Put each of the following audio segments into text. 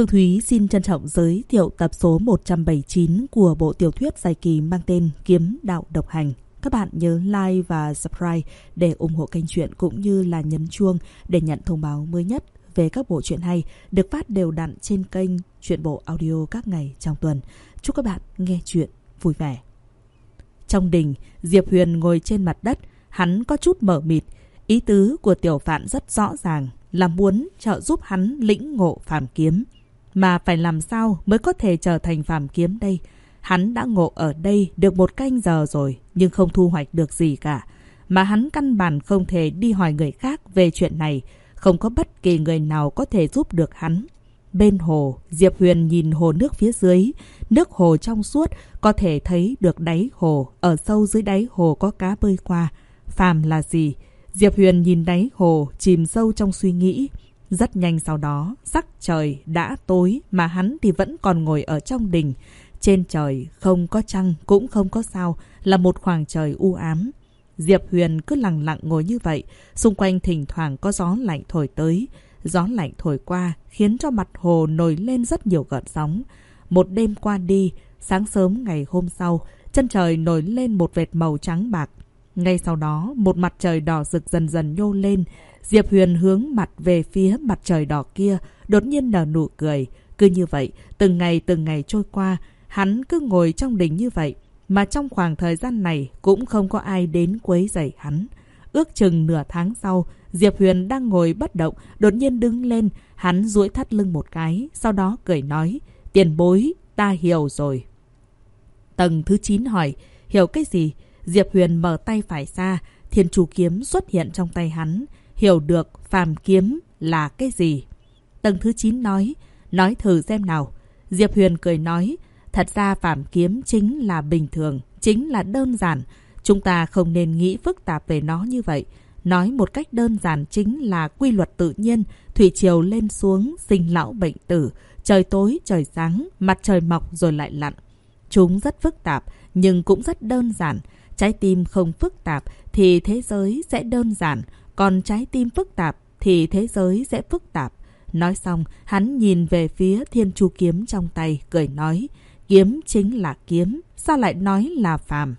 Phương Thúy xin trân trọng giới thiệu tập số 179 của bộ tiểu thuyết dài kỳ mang tên Kiếm Đạo Độc Hành. Các bạn nhớ like và subscribe để ủng hộ kênh truyện cũng như là nhấn chuông để nhận thông báo mới nhất về các bộ truyện hay được phát đều đặn trên kênh Truyện Bộ Audio các ngày trong tuần. Chúc các bạn nghe chuyện vui vẻ. Trong đình, Diệp Huyền ngồi trên mặt đất, hắn có chút mở mịt. Ý tứ của tiểu phạn rất rõ ràng là muốn trợ giúp hắn lĩnh ngộ phàm kiếm. Mà phải làm sao mới có thể trở thành phàm kiếm đây? Hắn đã ngộ ở đây được một canh giờ rồi, nhưng không thu hoạch được gì cả. Mà hắn căn bản không thể đi hỏi người khác về chuyện này. Không có bất kỳ người nào có thể giúp được hắn. Bên hồ, Diệp Huyền nhìn hồ nước phía dưới. Nước hồ trong suốt, có thể thấy được đáy hồ. Ở sâu dưới đáy hồ có cá bơi qua. Phàm là gì? Diệp Huyền nhìn đáy hồ, chìm sâu trong suy nghĩ. Rất nhanh sau đó, sắc trời đã tối mà hắn thì vẫn còn ngồi ở trong đình. Trên trời không có trăng cũng không có sao, là một khoảng trời u ám. Diệp Huyền cứ lặng lặng ngồi như vậy, xung quanh thỉnh thoảng có gió lạnh thổi tới. Gió lạnh thổi qua khiến cho mặt hồ nổi lên rất nhiều gợn sóng. Một đêm qua đi, sáng sớm ngày hôm sau, chân trời nổi lên một vệt màu trắng bạc. Ngay sau đó, một mặt trời đỏ rực dần dần nhô lên. Diệp Huyền hướng mặt về phía mặt trời đỏ kia, đột nhiên nở nụ cười. Cứ như vậy, từng ngày từng ngày trôi qua, hắn cứ ngồi trong đình như vậy. Mà trong khoảng thời gian này cũng không có ai đến quấy rầy hắn. Ước chừng nửa tháng sau, Diệp Huyền đang ngồi bất động, đột nhiên đứng lên, hắn duỗi thắt lưng một cái, sau đó cười nói, tiền bối, ta hiểu rồi. Tầng thứ 9 hỏi, hiểu cái gì? Diệp Huyền mở tay phải ra, thiên chủ kiếm xuất hiện trong tay hắn, hiểu được phàm kiếm là cái gì. Tầng thứ 9 nói, nói thử xem nào. Diệp Huyền cười nói, thật ra phàm kiếm chính là bình thường, chính là đơn giản. Chúng ta không nên nghĩ phức tạp về nó như vậy. Nói một cách đơn giản chính là quy luật tự nhiên, thủy triều lên xuống, sinh lão bệnh tử, trời tối, trời sáng, mặt trời mọc rồi lại lặn. Chúng rất phức tạp, nhưng cũng rất đơn giản. Trái tim không phức tạp thì thế giới sẽ đơn giản, còn trái tim phức tạp thì thế giới sẽ phức tạp. Nói xong, hắn nhìn về phía thiên chu kiếm trong tay, cười nói, kiếm chính là kiếm, sao lại nói là phàm?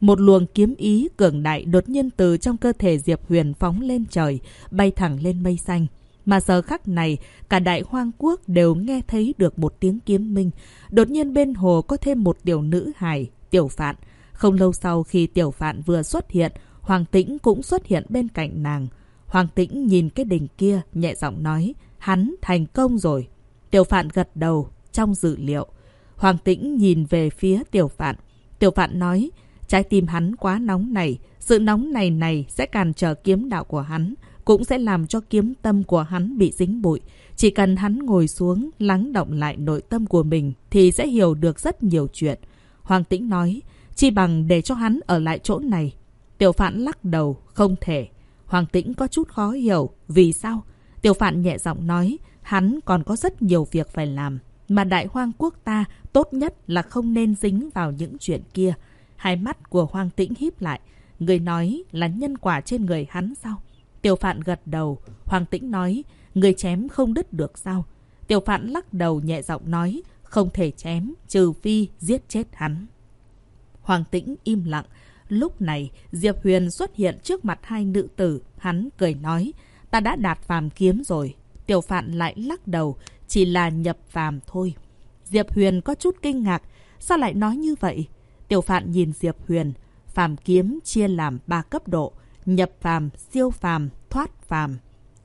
Một luồng kiếm ý cường đại đột nhiên từ trong cơ thể Diệp Huyền phóng lên trời, bay thẳng lên mây xanh. Mà giờ khắc này, cả đại hoang quốc đều nghe thấy được một tiếng kiếm minh. Đột nhiên bên hồ có thêm một tiểu nữ hài, tiểu phạn. Không lâu sau khi tiểu phạn vừa xuất hiện, Hoàng Tĩnh cũng xuất hiện bên cạnh nàng. Hoàng Tĩnh nhìn cái đỉnh kia, nhẹ giọng nói, hắn thành công rồi. Tiểu phạn gật đầu, trong dự liệu. Hoàng Tĩnh nhìn về phía tiểu phạn. Tiểu phạn nói, trái tim hắn quá nóng này, sự nóng này này sẽ cản trở kiếm đạo của hắn, cũng sẽ làm cho kiếm tâm của hắn bị dính bụi. Chỉ cần hắn ngồi xuống, lắng động lại nội tâm của mình thì sẽ hiểu được rất nhiều chuyện. Hoàng Tĩnh nói, Chi bằng để cho hắn ở lại chỗ này. Tiểu phạn lắc đầu, không thể. Hoàng tĩnh có chút khó hiểu. Vì sao? Tiểu phạn nhẹ giọng nói, hắn còn có rất nhiều việc phải làm. Mà đại hoang quốc ta tốt nhất là không nên dính vào những chuyện kia. Hai mắt của Hoàng tĩnh híp lại. Người nói là nhân quả trên người hắn sao? Tiểu phạn gật đầu. Hoàng tĩnh nói, người chém không đứt được sao? Tiểu phạn lắc đầu nhẹ giọng nói, không thể chém, trừ phi giết chết hắn. Hoàng tĩnh im lặng. Lúc này, Diệp Huyền xuất hiện trước mặt hai nữ tử. Hắn cười nói, ta đã đạt phàm kiếm rồi. Tiểu phạn lại lắc đầu, chỉ là nhập phàm thôi. Diệp Huyền có chút kinh ngạc. Sao lại nói như vậy? Tiểu phạn nhìn Diệp Huyền. Phàm kiếm chia làm ba cấp độ. Nhập phàm, siêu phàm, thoát phàm.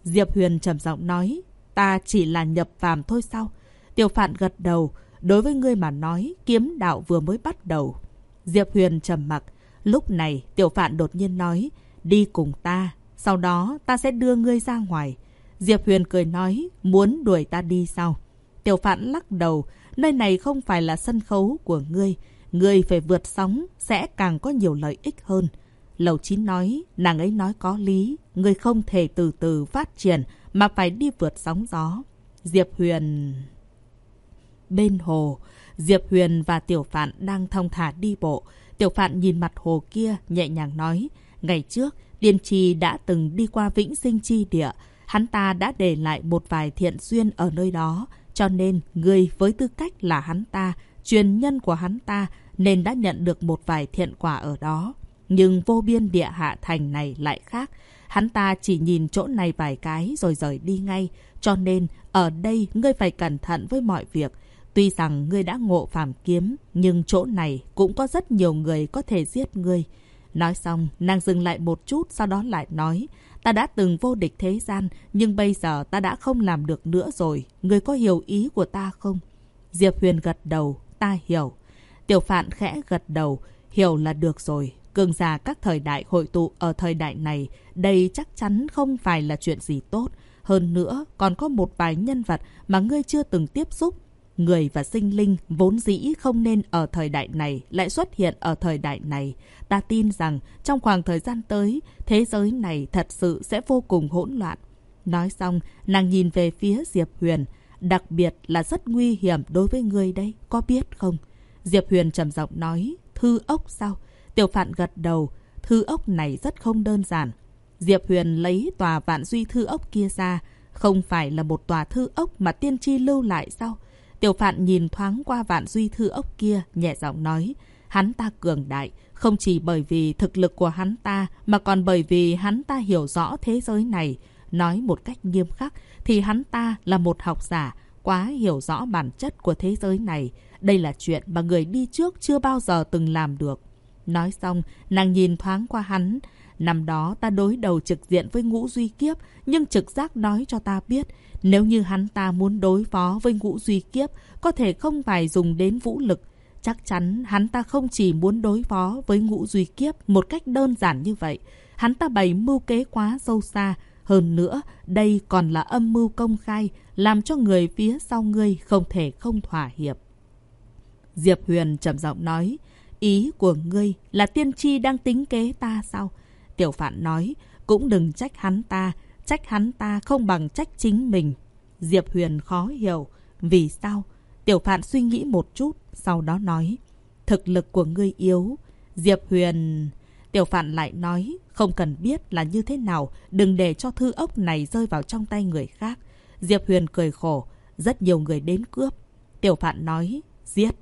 Diệp Huyền trầm giọng nói, ta chỉ là nhập phàm thôi sao? Tiểu phạn gật đầu. Đối với ngươi mà nói, kiếm đạo vừa mới bắt đầu. Diệp Huyền trầm mặc. Lúc này, tiểu phạn đột nhiên nói, đi cùng ta, sau đó ta sẽ đưa ngươi ra ngoài. Diệp Huyền cười nói, muốn đuổi ta đi sao? Tiểu phạn lắc đầu, nơi này không phải là sân khấu của ngươi. Ngươi phải vượt sóng, sẽ càng có nhiều lợi ích hơn. Lầu Chín nói, nàng ấy nói có lý, ngươi không thể từ từ phát triển mà phải đi vượt sóng gió. Diệp Huyền... Bên hồ, Diệp Huyền và Tiểu Phạn đang thông thả đi bộ. Tiểu Phạn nhìn mặt hồ kia, nhẹ nhàng nói. Ngày trước, Điền Trì đã từng đi qua Vĩnh Sinh Chi Địa. Hắn ta đã để lại một vài thiện duyên ở nơi đó. Cho nên, ngươi với tư cách là hắn ta, truyền nhân của hắn ta, nên đã nhận được một vài thiện quả ở đó. Nhưng vô biên địa hạ thành này lại khác. Hắn ta chỉ nhìn chỗ này vài cái rồi rời đi ngay. Cho nên, ở đây ngươi phải cẩn thận với mọi việc. Tuy rằng ngươi đã ngộ phàm kiếm, nhưng chỗ này cũng có rất nhiều người có thể giết ngươi. Nói xong, nàng dừng lại một chút, sau đó lại nói. Ta đã từng vô địch thế gian, nhưng bây giờ ta đã không làm được nữa rồi. Ngươi có hiểu ý của ta không? Diệp Huyền gật đầu, ta hiểu. Tiểu Phạn khẽ gật đầu, hiểu là được rồi. Cường giả các thời đại hội tụ ở thời đại này, đây chắc chắn không phải là chuyện gì tốt. Hơn nữa, còn có một vài nhân vật mà ngươi chưa từng tiếp xúc. Người và sinh linh vốn dĩ không nên ở thời đại này lại xuất hiện ở thời đại này. Ta tin rằng trong khoảng thời gian tới, thế giới này thật sự sẽ vô cùng hỗn loạn. Nói xong, nàng nhìn về phía Diệp Huyền. Đặc biệt là rất nguy hiểm đối với ngươi đây, có biết không? Diệp Huyền trầm giọng nói, thư ốc sao? Tiểu Phạn gật đầu, thư ốc này rất không đơn giản. Diệp Huyền lấy tòa vạn duy thư ốc kia ra, không phải là một tòa thư ốc mà tiên tri lưu lại sao? Tiểu Phạn nhìn thoáng qua vạn duy thư ốc kia, nhẹ giọng nói, hắn ta cường đại, không chỉ bởi vì thực lực của hắn ta, mà còn bởi vì hắn ta hiểu rõ thế giới này. Nói một cách nghiêm khắc, thì hắn ta là một học giả, quá hiểu rõ bản chất của thế giới này. Đây là chuyện mà người đi trước chưa bao giờ từng làm được. Nói xong, nàng nhìn thoáng qua hắn. Năm đó ta đối đầu trực diện với ngũ duy kiếp, nhưng trực giác nói cho ta biết, nếu như hắn ta muốn đối phó với ngũ duy kiếp, có thể không phải dùng đến vũ lực. Chắc chắn hắn ta không chỉ muốn đối phó với ngũ duy kiếp một cách đơn giản như vậy. Hắn ta bày mưu kế quá sâu xa. Hơn nữa, đây còn là âm mưu công khai, làm cho người phía sau ngươi không thể không thỏa hiệp. Diệp Huyền trầm giọng nói, ý của ngươi là tiên tri đang tính kế ta sao? Tiểu Phạn nói, cũng đừng trách hắn ta, trách hắn ta không bằng trách chính mình. Diệp Huyền khó hiểu, vì sao? Tiểu Phạn suy nghĩ một chút, sau đó nói, thực lực của ngươi yếu. Diệp Huyền... Tiểu Phạn lại nói, không cần biết là như thế nào, đừng để cho thư ốc này rơi vào trong tay người khác. Diệp Huyền cười khổ, rất nhiều người đến cướp. Tiểu Phạn nói, giết.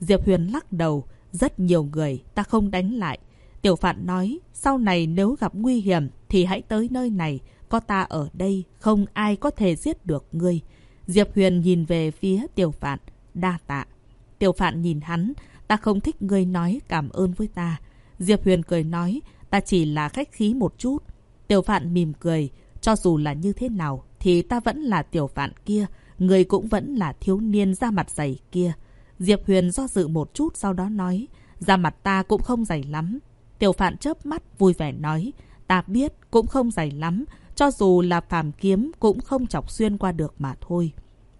Diệp Huyền lắc đầu, rất nhiều người, ta không đánh lại. Tiểu Phạn nói, sau này nếu gặp nguy hiểm thì hãy tới nơi này, có ta ở đây, không ai có thể giết được ngươi. Diệp Huyền nhìn về phía Tiểu Phạn, đa tạ. Tiểu Phạn nhìn hắn, ta không thích ngươi nói cảm ơn với ta. Diệp Huyền cười nói, ta chỉ là khách khí một chút. Tiểu Phạn mỉm cười, cho dù là như thế nào thì ta vẫn là Tiểu Phạn kia, người cũng vẫn là thiếu niên da mặt dày kia. Diệp Huyền do dự một chút sau đó nói, da mặt ta cũng không dày lắm. Tiểu Phạn chớp mắt vui vẻ nói, ta biết cũng không dày lắm, cho dù là phàm kiếm cũng không chọc xuyên qua được mà thôi.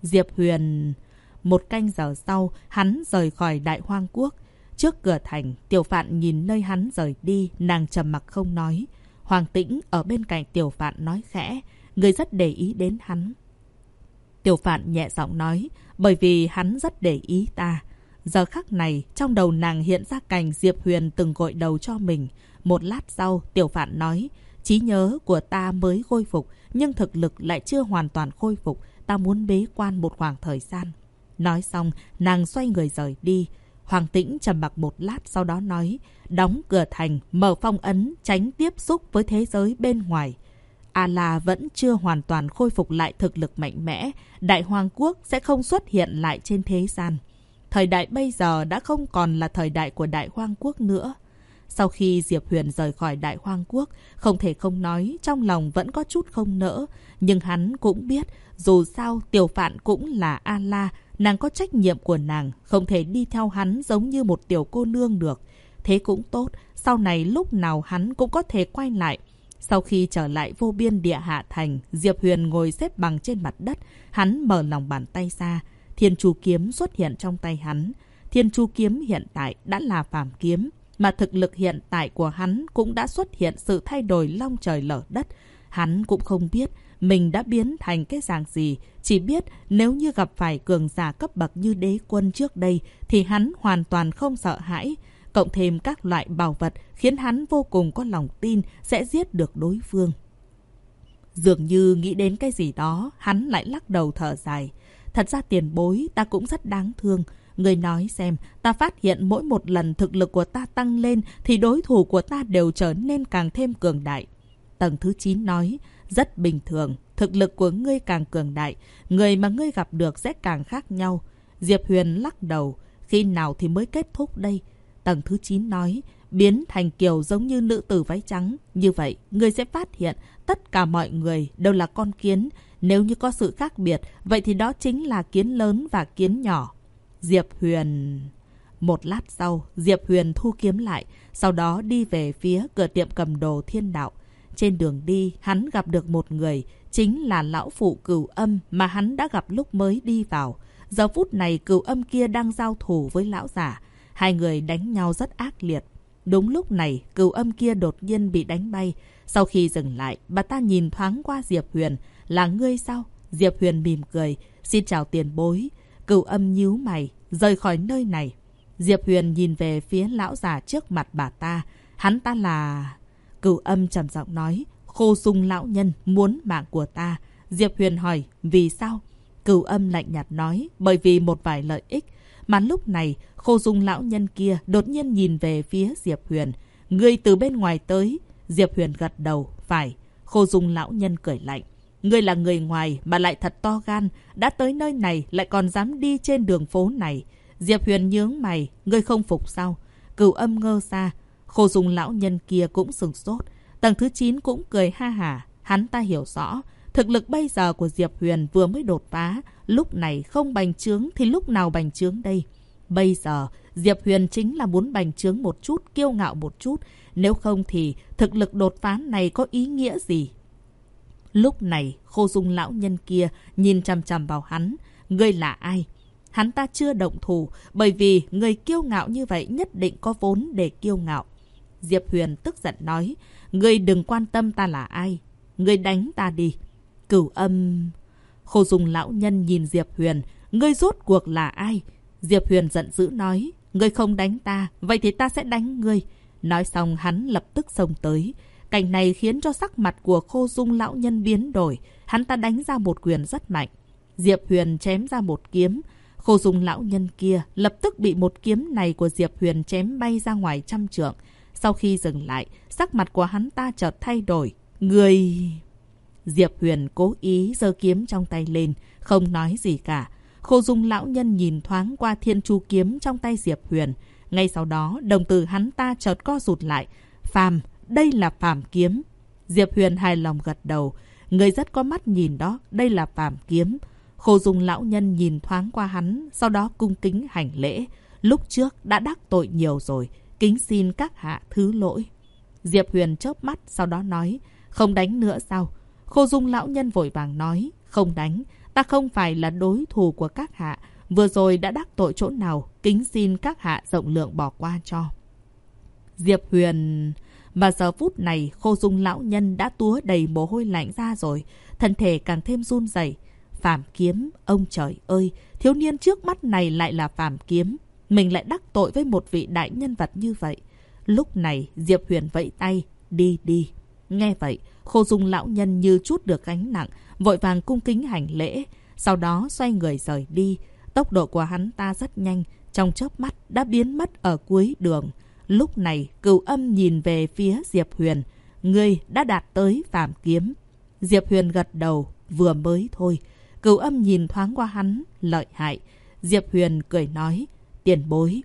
Diệp Huyền... Một canh giờ sau, hắn rời khỏi Đại Hoang Quốc. Trước cửa thành, Tiểu Phạn nhìn nơi hắn rời đi, nàng trầm mặc không nói. Hoàng Tĩnh ở bên cạnh Tiểu Phạn nói khẽ, người rất để ý đến hắn. Tiểu Phạn nhẹ giọng nói, bởi vì hắn rất để ý ta. Giờ khắc này, trong đầu nàng hiện ra cảnh Diệp Huyền từng gội đầu cho mình. Một lát sau, Tiểu Phạn nói, trí nhớ của ta mới khôi phục, nhưng thực lực lại chưa hoàn toàn khôi phục. Ta muốn bế quan một khoảng thời gian. Nói xong, nàng xoay người rời đi. Hoàng Tĩnh trầm mặc một lát sau đó nói, đóng cửa thành, mở phong ấn, tránh tiếp xúc với thế giới bên ngoài. A-la vẫn chưa hoàn toàn khôi phục lại thực lực mạnh mẽ, Đại Hoàng Quốc sẽ không xuất hiện lại trên thế gian. Thời đại bây giờ đã không còn là thời đại của Đại hoàng Quốc nữa. Sau khi Diệp Huyền rời khỏi Đại Hoang Quốc, không thể không nói, trong lòng vẫn có chút không nỡ. Nhưng hắn cũng biết, dù sao tiểu phạn cũng là A-la, nàng có trách nhiệm của nàng, không thể đi theo hắn giống như một tiểu cô nương được. Thế cũng tốt, sau này lúc nào hắn cũng có thể quay lại. Sau khi trở lại vô biên địa hạ thành, Diệp Huyền ngồi xếp bằng trên mặt đất, hắn mở lòng bàn tay ra. Thiên chu kiếm xuất hiện trong tay hắn. Thiên chu kiếm hiện tại đã là phàm kiếm, mà thực lực hiện tại của hắn cũng đã xuất hiện sự thay đổi long trời lở đất. Hắn cũng không biết mình đã biến thành cái dạng gì, chỉ biết nếu như gặp phải cường giả cấp bậc như đế quân trước đây thì hắn hoàn toàn không sợ hãi. Cộng thêm các loại bảo vật khiến hắn vô cùng có lòng tin sẽ giết được đối phương. Dường như nghĩ đến cái gì đó, hắn lại lắc đầu thở dài. Thật ra tiền bối ta cũng rất đáng thương. Người nói xem, ta phát hiện mỗi một lần thực lực của ta tăng lên thì đối thủ của ta đều trở nên càng thêm cường đại. Tầng thứ 9 nói, rất bình thường, thực lực của ngươi càng cường đại, người mà ngươi gặp được sẽ càng khác nhau. Diệp Huyền lắc đầu, khi nào thì mới kết thúc đây? Tầng thứ 9 nói, biến thành kiều giống như nữ tử váy trắng. Như vậy, ngươi sẽ phát hiện tất cả mọi người đều là con kiến. Nếu như có sự khác biệt, vậy thì đó chính là kiến lớn và kiến nhỏ. Diệp Huyền... Một lát sau, Diệp Huyền thu kiếm lại, sau đó đi về phía cửa tiệm cầm đồ thiên đạo. Trên đường đi, hắn gặp được một người, chính là lão phụ cửu âm mà hắn đã gặp lúc mới đi vào. Giờ phút này cửu âm kia đang giao thủ với lão giả. Hai người đánh nhau rất ác liệt. Đúng lúc này, cửu âm kia đột nhiên bị đánh bay. Sau khi dừng lại, bà ta nhìn thoáng qua Diệp Huyền. Là ngươi sao? Diệp Huyền mỉm cười. Xin chào tiền bối. Cửu âm nhíu mày, rời khỏi nơi này. Diệp Huyền nhìn về phía lão già trước mặt bà ta. Hắn ta là... Cửu âm trầm giọng nói. Khô sung lão nhân muốn mạng của ta. Diệp Huyền hỏi, vì sao? Cửu âm lạnh nhạt nói, bởi vì một vài lợi ích. Mà lúc này, khô dung lão nhân kia đột nhiên nhìn về phía Diệp Huyền. Ngươi từ bên ngoài tới. Diệp Huyền gật đầu, phải. Khô dung lão nhân cười lạnh. Ngươi là người ngoài mà lại thật to gan. Đã tới nơi này lại còn dám đi trên đường phố này. Diệp Huyền nhướng mày. Ngươi không phục sao? Cửu âm ngơ ra Khô dùng lão nhân kia cũng sừng sốt. Tầng thứ 9 cũng cười ha hả. Hắn ta hiểu rõ. Thực lực bây giờ của Diệp Huyền vừa mới đột phá, lúc này không bành trướng thì lúc nào bành trướng đây? Bây giờ, Diệp Huyền chính là muốn bành trướng một chút, kiêu ngạo một chút. Nếu không thì thực lực đột phá này có ý nghĩa gì? Lúc này, khô dung lão nhân kia nhìn chằm chằm vào hắn. Ngươi là ai? Hắn ta chưa động thủ, bởi vì người kiêu ngạo như vậy nhất định có vốn để kiêu ngạo. Diệp Huyền tức giận nói, ngươi đừng quan tâm ta là ai. Ngươi đánh ta đi. Cửu âm... Khô Dung lão nhân nhìn Diệp Huyền. Ngươi rốt cuộc là ai? Diệp Huyền giận dữ nói. Ngươi không đánh ta, vậy thì ta sẽ đánh ngươi. Nói xong hắn lập tức xông tới. Cảnh này khiến cho sắc mặt của khô dung lão nhân biến đổi. Hắn ta đánh ra một quyền rất mạnh. Diệp Huyền chém ra một kiếm. Khô dung lão nhân kia lập tức bị một kiếm này của Diệp Huyền chém bay ra ngoài trăm trượng. Sau khi dừng lại, sắc mặt của hắn ta chợt thay đổi. Người... Diệp Huyền cố ý giơ kiếm trong tay lên, không nói gì cả. Khô dung lão nhân nhìn thoáng qua thiên chu kiếm trong tay Diệp Huyền. Ngay sau đó, đồng tử hắn ta chợt co rụt lại. Phàm, đây là phàm kiếm. Diệp Huyền hài lòng gật đầu. Người rất có mắt nhìn đó, đây là phàm kiếm. Khô dung lão nhân nhìn thoáng qua hắn, sau đó cung kính hành lễ. Lúc trước đã đắc tội nhiều rồi, kính xin các hạ thứ lỗi. Diệp Huyền chớp mắt, sau đó nói, không đánh nữa sao? Khô dung lão nhân vội vàng nói, không đánh, ta không phải là đối thủ của các hạ. Vừa rồi đã đắc tội chỗ nào, kính xin các hạ rộng lượng bỏ qua cho. Diệp Huyền... Mà giờ phút này, khô dung lão nhân đã túa đầy mồ hôi lạnh ra rồi, thân thể càng thêm run rẩy. Phạm kiếm, ông trời ơi, thiếu niên trước mắt này lại là Phạm kiếm. Mình lại đắc tội với một vị đại nhân vật như vậy. Lúc này, Diệp Huyền vẫy tay, đi đi. Nghe vậy, khô dung lão nhân như chút được gánh nặng, vội vàng cung kính hành lễ, sau đó xoay người rời đi. Tốc độ của hắn ta rất nhanh, trong chớp mắt đã biến mất ở cuối đường. Lúc này, cửu âm nhìn về phía Diệp Huyền. Ngươi đã đạt tới phạm kiếm. Diệp Huyền gật đầu, vừa mới thôi. Cửu âm nhìn thoáng qua hắn, lợi hại. Diệp Huyền cười nói, tiền bối.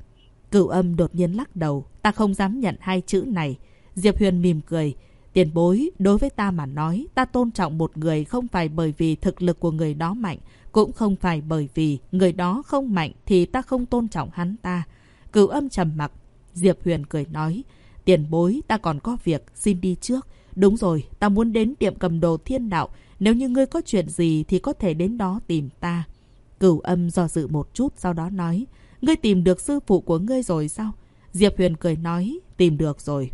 Cửu âm đột nhiên lắc đầu, ta không dám nhận hai chữ này. Diệp Huyền mỉm cười, Tiền bối, đối với ta mà nói, ta tôn trọng một người không phải bởi vì thực lực của người đó mạnh, cũng không phải bởi vì người đó không mạnh thì ta không tôn trọng hắn ta. Cửu âm trầm mặc, Diệp Huyền cười nói, tiền bối, ta còn có việc, xin đi trước. Đúng rồi, ta muốn đến tiệm cầm đồ thiên đạo, nếu như ngươi có chuyện gì thì có thể đến đó tìm ta. Cửu âm do dự một chút sau đó nói, ngươi tìm được sư phụ của ngươi rồi sao? Diệp Huyền cười nói, tìm được rồi.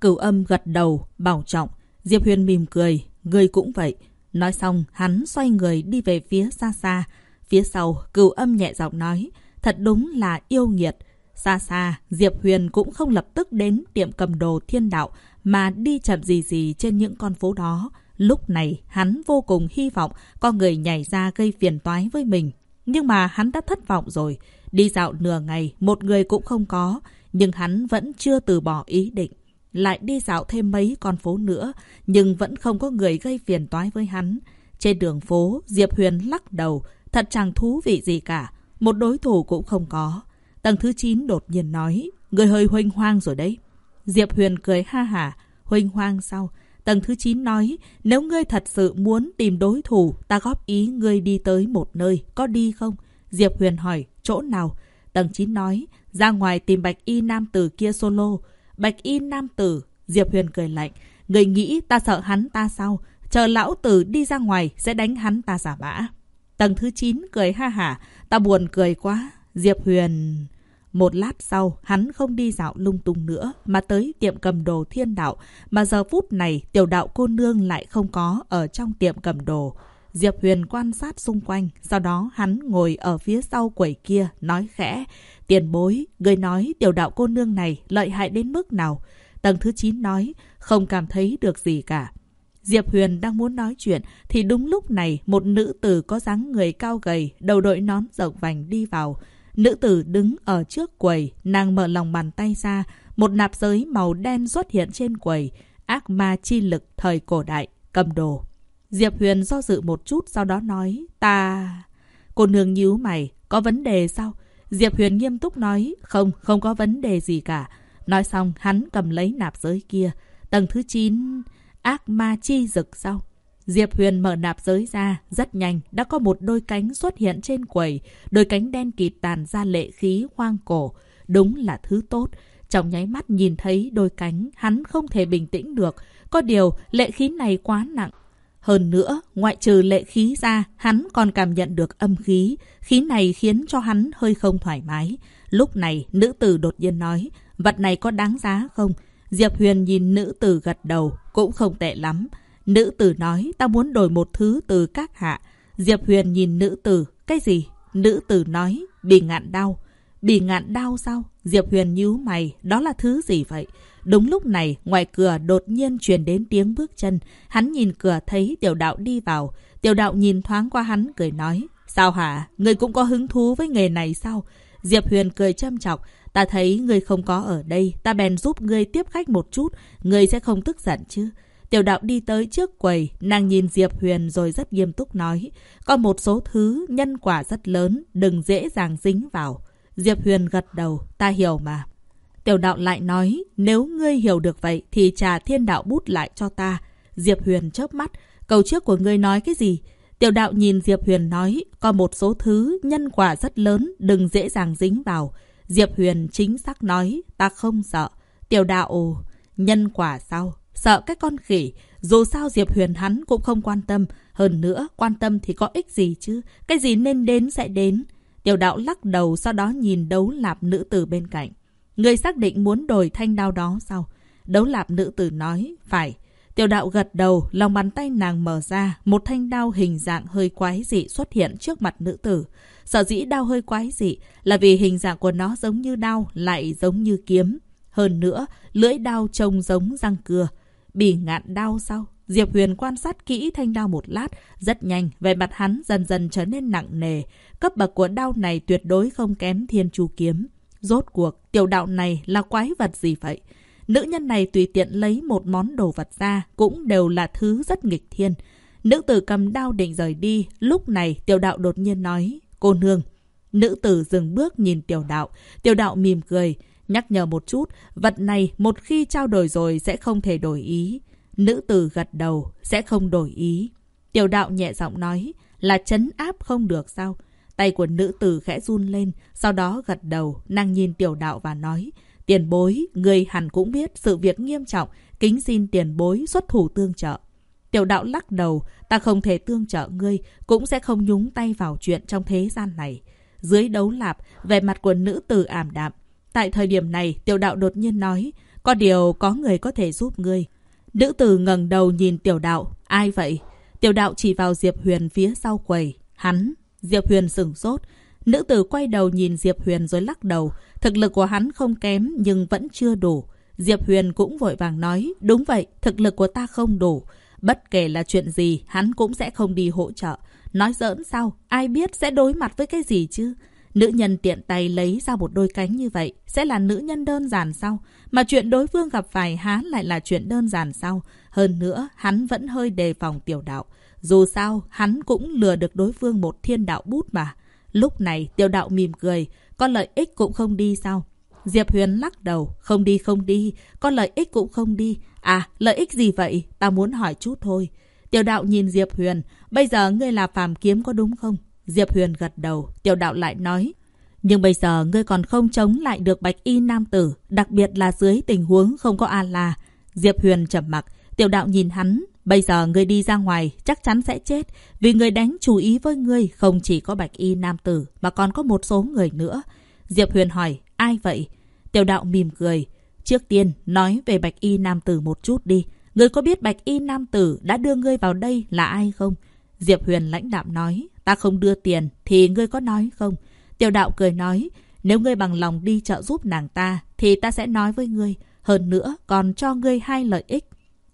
Cửu âm gật đầu, bảo trọng. Diệp Huyền mỉm cười, ngươi cũng vậy. Nói xong, hắn xoay người đi về phía xa xa. Phía sau, cửu âm nhẹ giọng nói, thật đúng là yêu nghiệt. Xa xa, Diệp Huyền cũng không lập tức đến tiệm cầm đồ thiên đạo mà đi chậm gì gì trên những con phố đó. Lúc này, hắn vô cùng hy vọng có người nhảy ra gây phiền toái với mình. Nhưng mà hắn đã thất vọng rồi. Đi dạo nửa ngày, một người cũng không có. Nhưng hắn vẫn chưa từ bỏ ý định. Lại đi dạo thêm mấy con phố nữa, nhưng vẫn không có người gây phiền toái với hắn. Trên đường phố, Diệp Huyền lắc đầu, thật chẳng thú vị gì cả. Một đối thủ cũng không có. Tầng thứ 9 đột nhiên nói, người hơi huênh hoang rồi đấy. Diệp Huyền cười ha hả, huênh hoang sau. Tầng thứ 9 nói, nếu ngươi thật sự muốn tìm đối thủ, ta góp ý ngươi đi tới một nơi, có đi không? Diệp Huyền hỏi, chỗ nào? Tầng 9 nói, ra ngoài tìm bạch y nam tử kia solo. Bạch y nam tử, Diệp Huyền cười lạnh, người nghĩ ta sợ hắn ta sao? Chờ lão tử đi ra ngoài sẽ đánh hắn ta giả bã. Tầng thứ 9 cười ha hả, ta buồn cười quá. Diệp Huyền... Một lát sau, hắn không đi dạo lung tung nữa, mà tới tiệm cầm đồ thiên đạo, mà giờ phút này tiểu đạo cô nương lại không có ở trong tiệm cầm đồ. Diệp Huyền quan sát xung quanh, sau đó hắn ngồi ở phía sau quầy kia, nói khẽ. Tiền bối, người nói tiểu đạo cô nương này lợi hại đến mức nào? Tầng thứ 9 nói, không cảm thấy được gì cả. Diệp Huyền đang muốn nói chuyện, thì đúng lúc này một nữ tử có dáng người cao gầy, đầu đội nón rộng vành đi vào. Nữ tử đứng ở trước quầy, nàng mở lòng bàn tay ra, một nạp giới màu đen xuất hiện trên quầy, ác ma chi lực thời cổ đại, cầm đồ. Diệp Huyền do dự một chút sau đó nói, ta... Cô nương nhíu mày, có vấn đề sao? Diệp Huyền nghiêm túc nói, không, không có vấn đề gì cả. Nói xong, hắn cầm lấy nạp giới kia. Tầng thứ 9, ác ma chi rực sao? Diệp Huyền mở nạp giới ra, rất nhanh, đã có một đôi cánh xuất hiện trên quầy. Đôi cánh đen kịt tàn ra lệ khí hoang cổ. Đúng là thứ tốt. Trong nháy mắt nhìn thấy đôi cánh, hắn không thể bình tĩnh được. Có điều, lệ khí này quá nặng. Hơn nữa, ngoại trừ lệ khí ra, hắn còn cảm nhận được âm khí. Khí này khiến cho hắn hơi không thoải mái. Lúc này, nữ tử đột nhiên nói, vật này có đáng giá không? Diệp Huyền nhìn nữ tử gật đầu, cũng không tệ lắm. Nữ tử nói ta muốn đổi một thứ từ các hạ. Diệp Huyền nhìn nữ tử. Cái gì? Nữ tử nói bị ngạn đau. Bị ngạn đau sao? Diệp Huyền nhíu mày. Đó là thứ gì vậy? Đúng lúc này, ngoài cửa đột nhiên truyền đến tiếng bước chân. Hắn nhìn cửa thấy tiểu đạo đi vào. Tiểu đạo nhìn thoáng qua hắn cười nói. Sao hả? Người cũng có hứng thú với nghề này sao? Diệp Huyền cười châm chọc. Ta thấy người không có ở đây. Ta bèn giúp ngươi tiếp khách một chút. Ngươi sẽ không tức giận chứ? Tiểu đạo đi tới trước quầy, nàng nhìn Diệp Huyền rồi rất nghiêm túc nói. Có một số thứ nhân quả rất lớn, đừng dễ dàng dính vào. Diệp Huyền gật đầu, ta hiểu mà. Tiểu đạo lại nói, nếu ngươi hiểu được vậy thì trả thiên đạo bút lại cho ta. Diệp Huyền chớp mắt, câu trước của ngươi nói cái gì? Tiểu đạo nhìn Diệp Huyền nói, có một số thứ nhân quả rất lớn, đừng dễ dàng dính vào. Diệp Huyền chính xác nói, ta không sợ. Tiểu đạo, nhân quả sao? Sợ cái con khỉ, dù sao Diệp Huyền hắn cũng không quan tâm. Hơn nữa, quan tâm thì có ích gì chứ? Cái gì nên đến sẽ đến. Tiểu đạo lắc đầu sau đó nhìn đấu lạp nữ tử bên cạnh. Người xác định muốn đổi thanh đao đó sao? Đấu lạp nữ tử nói, phải. Tiểu đạo gật đầu, lòng bàn tay nàng mở ra, một thanh đao hình dạng hơi quái dị xuất hiện trước mặt nữ tử. Sở dĩ đao hơi quái dị là vì hình dạng của nó giống như đao, lại giống như kiếm. Hơn nữa, lưỡi đao trông giống răng cưa. Bỉ ngạn đau sao? Diệp Huyền quan sát kỹ thanh đao một lát, rất nhanh, về mặt hắn dần dần trở nên nặng nề. Cấp bậc của đao này tuyệt đối không kém thiên chu kiếm. Rốt cuộc, tiểu đạo này là quái vật gì vậy? Nữ nhân này tùy tiện lấy một món đồ vật ra, cũng đều là thứ rất nghịch thiên. Nữ tử cầm đao định rời đi, lúc này tiểu đạo đột nhiên nói, cô nương. Nữ tử dừng bước nhìn tiểu đạo, tiểu đạo mỉm cười. Nhắc nhở một chút, vật này một khi trao đổi rồi sẽ không thể đổi ý. Nữ tử gật đầu, sẽ không đổi ý. Tiểu đạo nhẹ giọng nói, là chấn áp không được sao? Tay của nữ tử khẽ run lên, sau đó gật đầu, nàng nhìn tiểu đạo và nói, tiền bối, người hẳn cũng biết sự việc nghiêm trọng, kính xin tiền bối xuất thủ tương trợ. Tiểu đạo lắc đầu, ta không thể tương trợ ngươi, cũng sẽ không nhúng tay vào chuyện trong thế gian này. Dưới đấu lạp, vẻ mặt của nữ tử ảm đạm, Tại thời điểm này, tiểu đạo đột nhiên nói, có điều có người có thể giúp ngươi. Nữ tử ngẩng đầu nhìn tiểu đạo, ai vậy? Tiểu đạo chỉ vào Diệp Huyền phía sau quầy. Hắn, Diệp Huyền sửng sốt. Nữ tử quay đầu nhìn Diệp Huyền rồi lắc đầu. Thực lực của hắn không kém nhưng vẫn chưa đủ. Diệp Huyền cũng vội vàng nói, đúng vậy, thực lực của ta không đủ. Bất kể là chuyện gì, hắn cũng sẽ không đi hỗ trợ. Nói giỡn sao? Ai biết sẽ đối mặt với cái gì chứ? Nữ nhân tiện tay lấy ra một đôi cánh như vậy sẽ là nữ nhân đơn giản sao? Mà chuyện đối phương gặp phải há lại là chuyện đơn giản sao? Hơn nữa, hắn vẫn hơi đề phòng tiểu đạo. Dù sao, hắn cũng lừa được đối phương một thiên đạo bút mà. Lúc này, tiểu đạo mỉm cười. Con lợi ích cũng không đi sao? Diệp Huyền lắc đầu. Không đi không đi. Con lợi ích cũng không đi. À, lợi ích gì vậy? Ta muốn hỏi chút thôi. Tiểu đạo nhìn Diệp Huyền. Bây giờ ngươi là phàm kiếm có đúng không? Diệp Huyền gật đầu. Tiểu đạo lại nói. Nhưng bây giờ ngươi còn không chống lại được bạch y nam tử. Đặc biệt là dưới tình huống không có A-la. Diệp Huyền trầm mặc. Tiểu đạo nhìn hắn. Bây giờ ngươi đi ra ngoài chắc chắn sẽ chết. Vì người đánh chú ý với ngươi không chỉ có bạch y nam tử mà còn có một số người nữa. Diệp Huyền hỏi. Ai vậy? Tiểu đạo mỉm cười. Trước tiên, nói về bạch y nam tử một chút đi. Ngươi có biết bạch y nam tử đã đưa ngươi vào đây là ai không? Diệp Huyền lãnh đạm nói. Ta không đưa tiền thì ngươi có nói không? Tiểu đạo cười nói. Nếu ngươi bằng lòng đi trợ giúp nàng ta thì ta sẽ nói với ngươi. Hơn nữa còn cho ngươi hai lợi ích.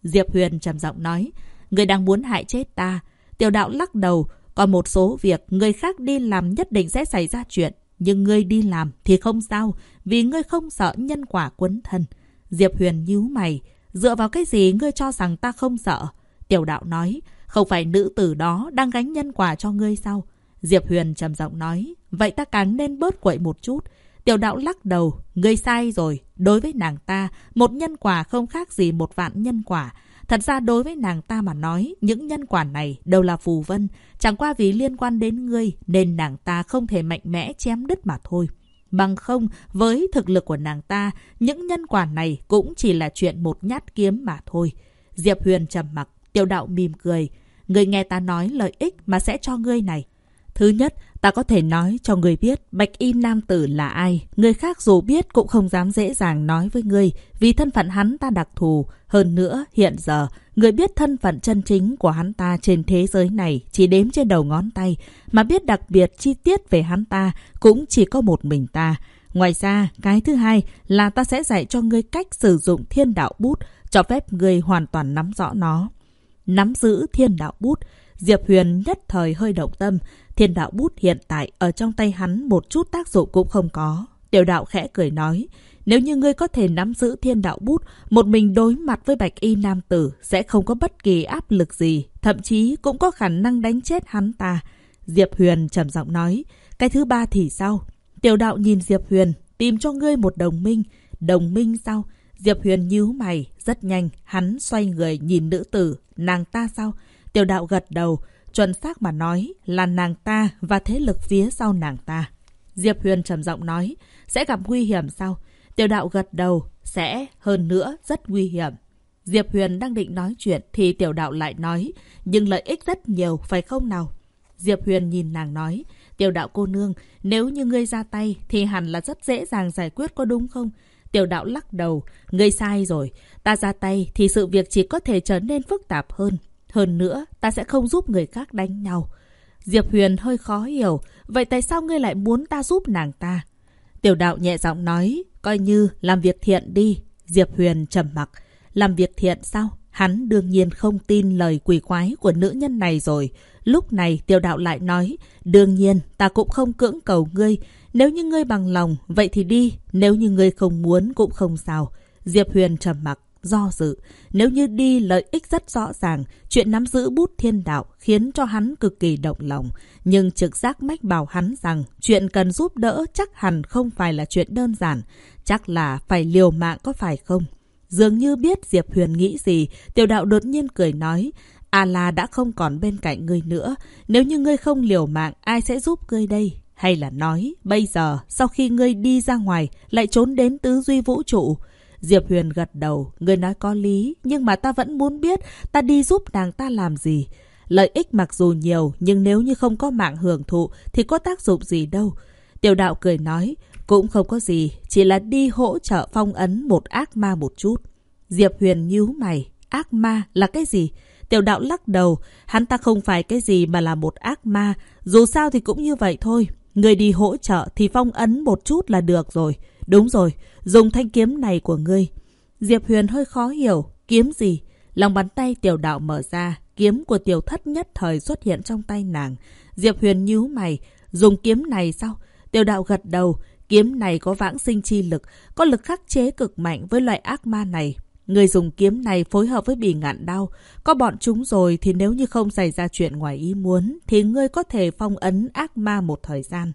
Diệp Huyền trầm giọng nói. Ngươi đang muốn hại chết ta. Tiểu đạo lắc đầu. Còn một số việc người khác đi làm nhất định sẽ xảy ra chuyện. Nhưng ngươi đi làm thì không sao, vì ngươi không sợ nhân quả quấn thân. Diệp Huyền nhíu mày, dựa vào cái gì ngươi cho rằng ta không sợ? Tiểu đạo nói, không phải nữ tử đó đang gánh nhân quả cho ngươi sao? Diệp Huyền trầm giọng nói, vậy ta càng nên bớt quậy một chút. Tiểu đạo lắc đầu, ngươi sai rồi. Đối với nàng ta, một nhân quả không khác gì một vạn nhân quả. Thật ra đối với nàng ta mà nói, những nhân quả này đều là phù vân. Chẳng qua vì liên quan đến ngươi, nên nàng ta không thể mạnh mẽ chém đứt mà thôi. Bằng không, với thực lực của nàng ta, những nhân quả này cũng chỉ là chuyện một nhát kiếm mà thôi. Diệp Huyền trầm mặc, tiểu đạo mỉm cười. Ngươi nghe ta nói lợi ích mà sẽ cho ngươi này. Thứ nhất, ta có thể nói cho người biết Bạch Y Nam Tử là ai. Người khác dù biết cũng không dám dễ dàng nói với ngươi vì thân phận hắn ta đặc thù. Hơn nữa, hiện giờ, người biết thân phận chân chính của hắn ta trên thế giới này chỉ đếm trên đầu ngón tay, mà biết đặc biệt chi tiết về hắn ta cũng chỉ có một mình ta. Ngoài ra, cái thứ hai là ta sẽ dạy cho ngươi cách sử dụng thiên đạo bút, cho phép ngươi hoàn toàn nắm rõ nó. Nắm giữ thiên đạo bút, Diệp Huyền nhất thời hơi động tâm, Thiên đạo bút hiện tại ở trong tay hắn một chút tác dụng cũng không có. Tiểu đạo khẽ cười nói, nếu như ngươi có thể nắm giữ thiên đạo bút, một mình đối mặt với bạch y nam tử sẽ không có bất kỳ áp lực gì, thậm chí cũng có khả năng đánh chết hắn ta. Diệp Huyền trầm giọng nói, cái thứ ba thì sao? Tiểu đạo nhìn Diệp Huyền, tìm cho ngươi một đồng minh. Đồng minh sao? Diệp Huyền nhíu mày, rất nhanh, hắn xoay người nhìn nữ tử, nàng ta sao? Tiểu đạo gật đầu, Chuẩn xác mà nói là nàng ta và thế lực phía sau nàng ta. Diệp Huyền trầm giọng nói, sẽ gặp nguy hiểm sao? Tiểu đạo gật đầu, sẽ, hơn nữa, rất nguy hiểm. Diệp Huyền đang định nói chuyện thì tiểu đạo lại nói, nhưng lợi ích rất nhiều, phải không nào? Diệp Huyền nhìn nàng nói, tiểu đạo cô nương, nếu như ngươi ra tay thì hẳn là rất dễ dàng giải quyết có đúng không? Tiểu đạo lắc đầu, ngươi sai rồi, ta ra tay thì sự việc chỉ có thể trở nên phức tạp hơn. Hơn nữa, ta sẽ không giúp người khác đánh nhau. Diệp Huyền hơi khó hiểu. Vậy tại sao ngươi lại muốn ta giúp nàng ta? Tiểu đạo nhẹ giọng nói, coi như làm việc thiện đi. Diệp Huyền trầm mặc. Làm việc thiện sao? Hắn đương nhiên không tin lời quỷ quái của nữ nhân này rồi. Lúc này tiểu đạo lại nói, đương nhiên ta cũng không cưỡng cầu ngươi. Nếu như ngươi bằng lòng, vậy thì đi. Nếu như ngươi không muốn cũng không sao. Diệp Huyền trầm mặc do dự. Nếu như đi lợi ích rất rõ ràng, chuyện nắm giữ bút thiên đạo khiến cho hắn cực kỳ động lòng. Nhưng trực giác mách bảo hắn rằng chuyện cần giúp đỡ chắc hẳn không phải là chuyện đơn giản. Chắc là phải liều mạng có phải không? Dường như biết Diệp Huyền nghĩ gì, tiểu đạo đột nhiên cười nói. A-la đã không còn bên cạnh ngươi nữa. Nếu như ngươi không liều mạng, ai sẽ giúp ngươi đây? Hay là nói, bây giờ, sau khi ngươi đi ra ngoài, lại trốn đến tứ duy vũ trụ, Diệp Huyền gật đầu, ngươi nói có lý, nhưng mà ta vẫn muốn biết ta đi giúp nàng ta làm gì. Lợi ích mặc dù nhiều, nhưng nếu như không có mạng hưởng thụ thì có tác dụng gì đâu. Tiểu đạo cười nói, cũng không có gì, chỉ là đi hỗ trợ phong ấn một ác ma một chút. Diệp Huyền nhíu mày, ác ma là cái gì? Tiểu đạo lắc đầu, hắn ta không phải cái gì mà là một ác ma, dù sao thì cũng như vậy thôi. Người đi hỗ trợ thì phong ấn một chút là được rồi. Đúng rồi, dùng thanh kiếm này của ngươi. Diệp Huyền hơi khó hiểu, kiếm gì? Lòng bàn tay tiểu đạo mở ra, kiếm của tiểu thất nhất thời xuất hiện trong tay nàng. Diệp Huyền nhíu mày, dùng kiếm này sao? Tiểu đạo gật đầu, kiếm này có vãng sinh chi lực, có lực khắc chế cực mạnh với loại ác ma này. Người dùng kiếm này phối hợp với bì ngạn đau. Có bọn chúng rồi thì nếu như không xảy ra chuyện ngoài ý muốn, thì ngươi có thể phong ấn ác ma một thời gian.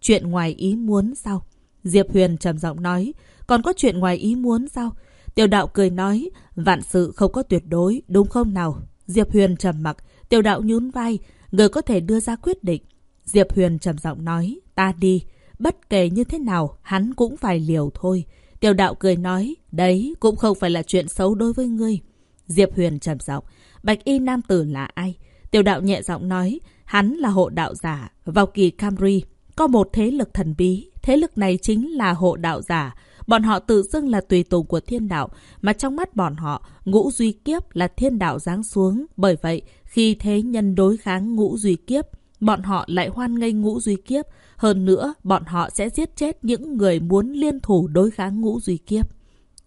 Chuyện ngoài ý muốn sao? Diệp Huyền trầm giọng nói. Còn có chuyện ngoài ý muốn sao? Tiểu đạo cười nói. Vạn sự không có tuyệt đối, đúng không nào? Diệp Huyền trầm mặc. Tiểu đạo nhún vai. Người có thể đưa ra quyết định. Diệp Huyền trầm giọng nói. Ta đi. Bất kể như thế nào, hắn cũng phải liều thôi. Tiểu đạo cười nói, đấy cũng không phải là chuyện xấu đối với ngươi. Diệp Huyền trầm giọng, bạch y nam tử là ai? Tiểu đạo nhẹ giọng nói, hắn là hộ đạo giả. Vào kỳ Camry, có một thế lực thần bí. Thế lực này chính là hộ đạo giả. Bọn họ tự xưng là tùy tùng của thiên đạo, mà trong mắt bọn họ, ngũ duy kiếp là thiên đạo giáng xuống. Bởi vậy, khi thế nhân đối kháng ngũ duy kiếp, bọn họ lại hoan nghênh ngũ duy kiếp. Hơn nữa, bọn họ sẽ giết chết những người muốn liên thủ đối kháng ngũ duy kiếp.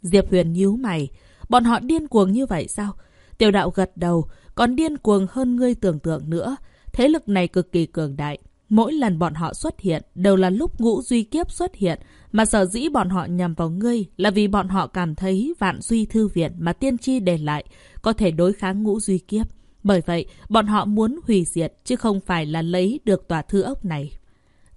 Diệp Huyền nhíu mày. Bọn họ điên cuồng như vậy sao? Tiểu đạo gật đầu, còn điên cuồng hơn ngươi tưởng tượng nữa. Thế lực này cực kỳ cường đại. Mỗi lần bọn họ xuất hiện đều là lúc ngũ duy kiếp xuất hiện, mà sở dĩ bọn họ nhằm vào ngươi là vì bọn họ cảm thấy vạn duy thư viện mà tiên tri để lại có thể đối kháng ngũ duy kiếp. Bởi vậy, bọn họ muốn hủy diệt chứ không phải là lấy được tòa thư ốc này.